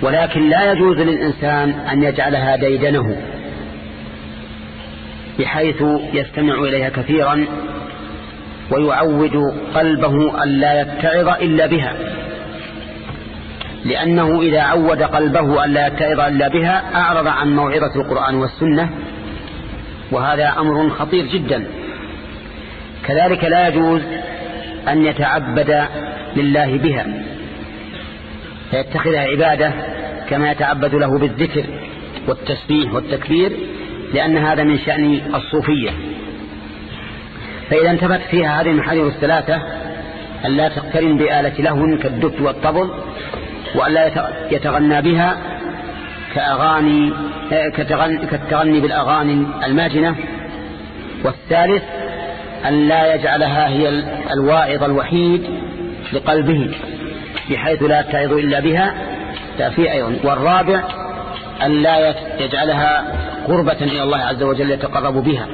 ولكن لا يجوز للإنسان أن يجعلها ديدنه. بحيث يستمع إليها كثيرا ويعود قلبه أن لا يتعظ إلا بها. لأنه إذا عود قلبه أن لا يتعظ إلا بها أعرض عن موعظة القرآن والسنة وهذا أمر خطير جدا. كذلك لا يجوز أن يتعبد لله بها. فيتخذها عبادة كما يتعبد له بالذكر والتسبيح والتكبير لأن هذا من شأن الصوفية. فإذا انتبت فيها هذه المحارم الثلاثة أن لا تقترن بآلة لهو كالدف والطبل وأن لا يتغنى بها كأغاني كالتغني بالأغاني الماجنة. والثالث أن لا يجعلها هي الواعظ الوحيد لقلبه بحيث لا يتعظ إلا بها. تأفي أيضا. والرابع أن لا يجعلها قربة إلى الله عز وجل يتقرب بها.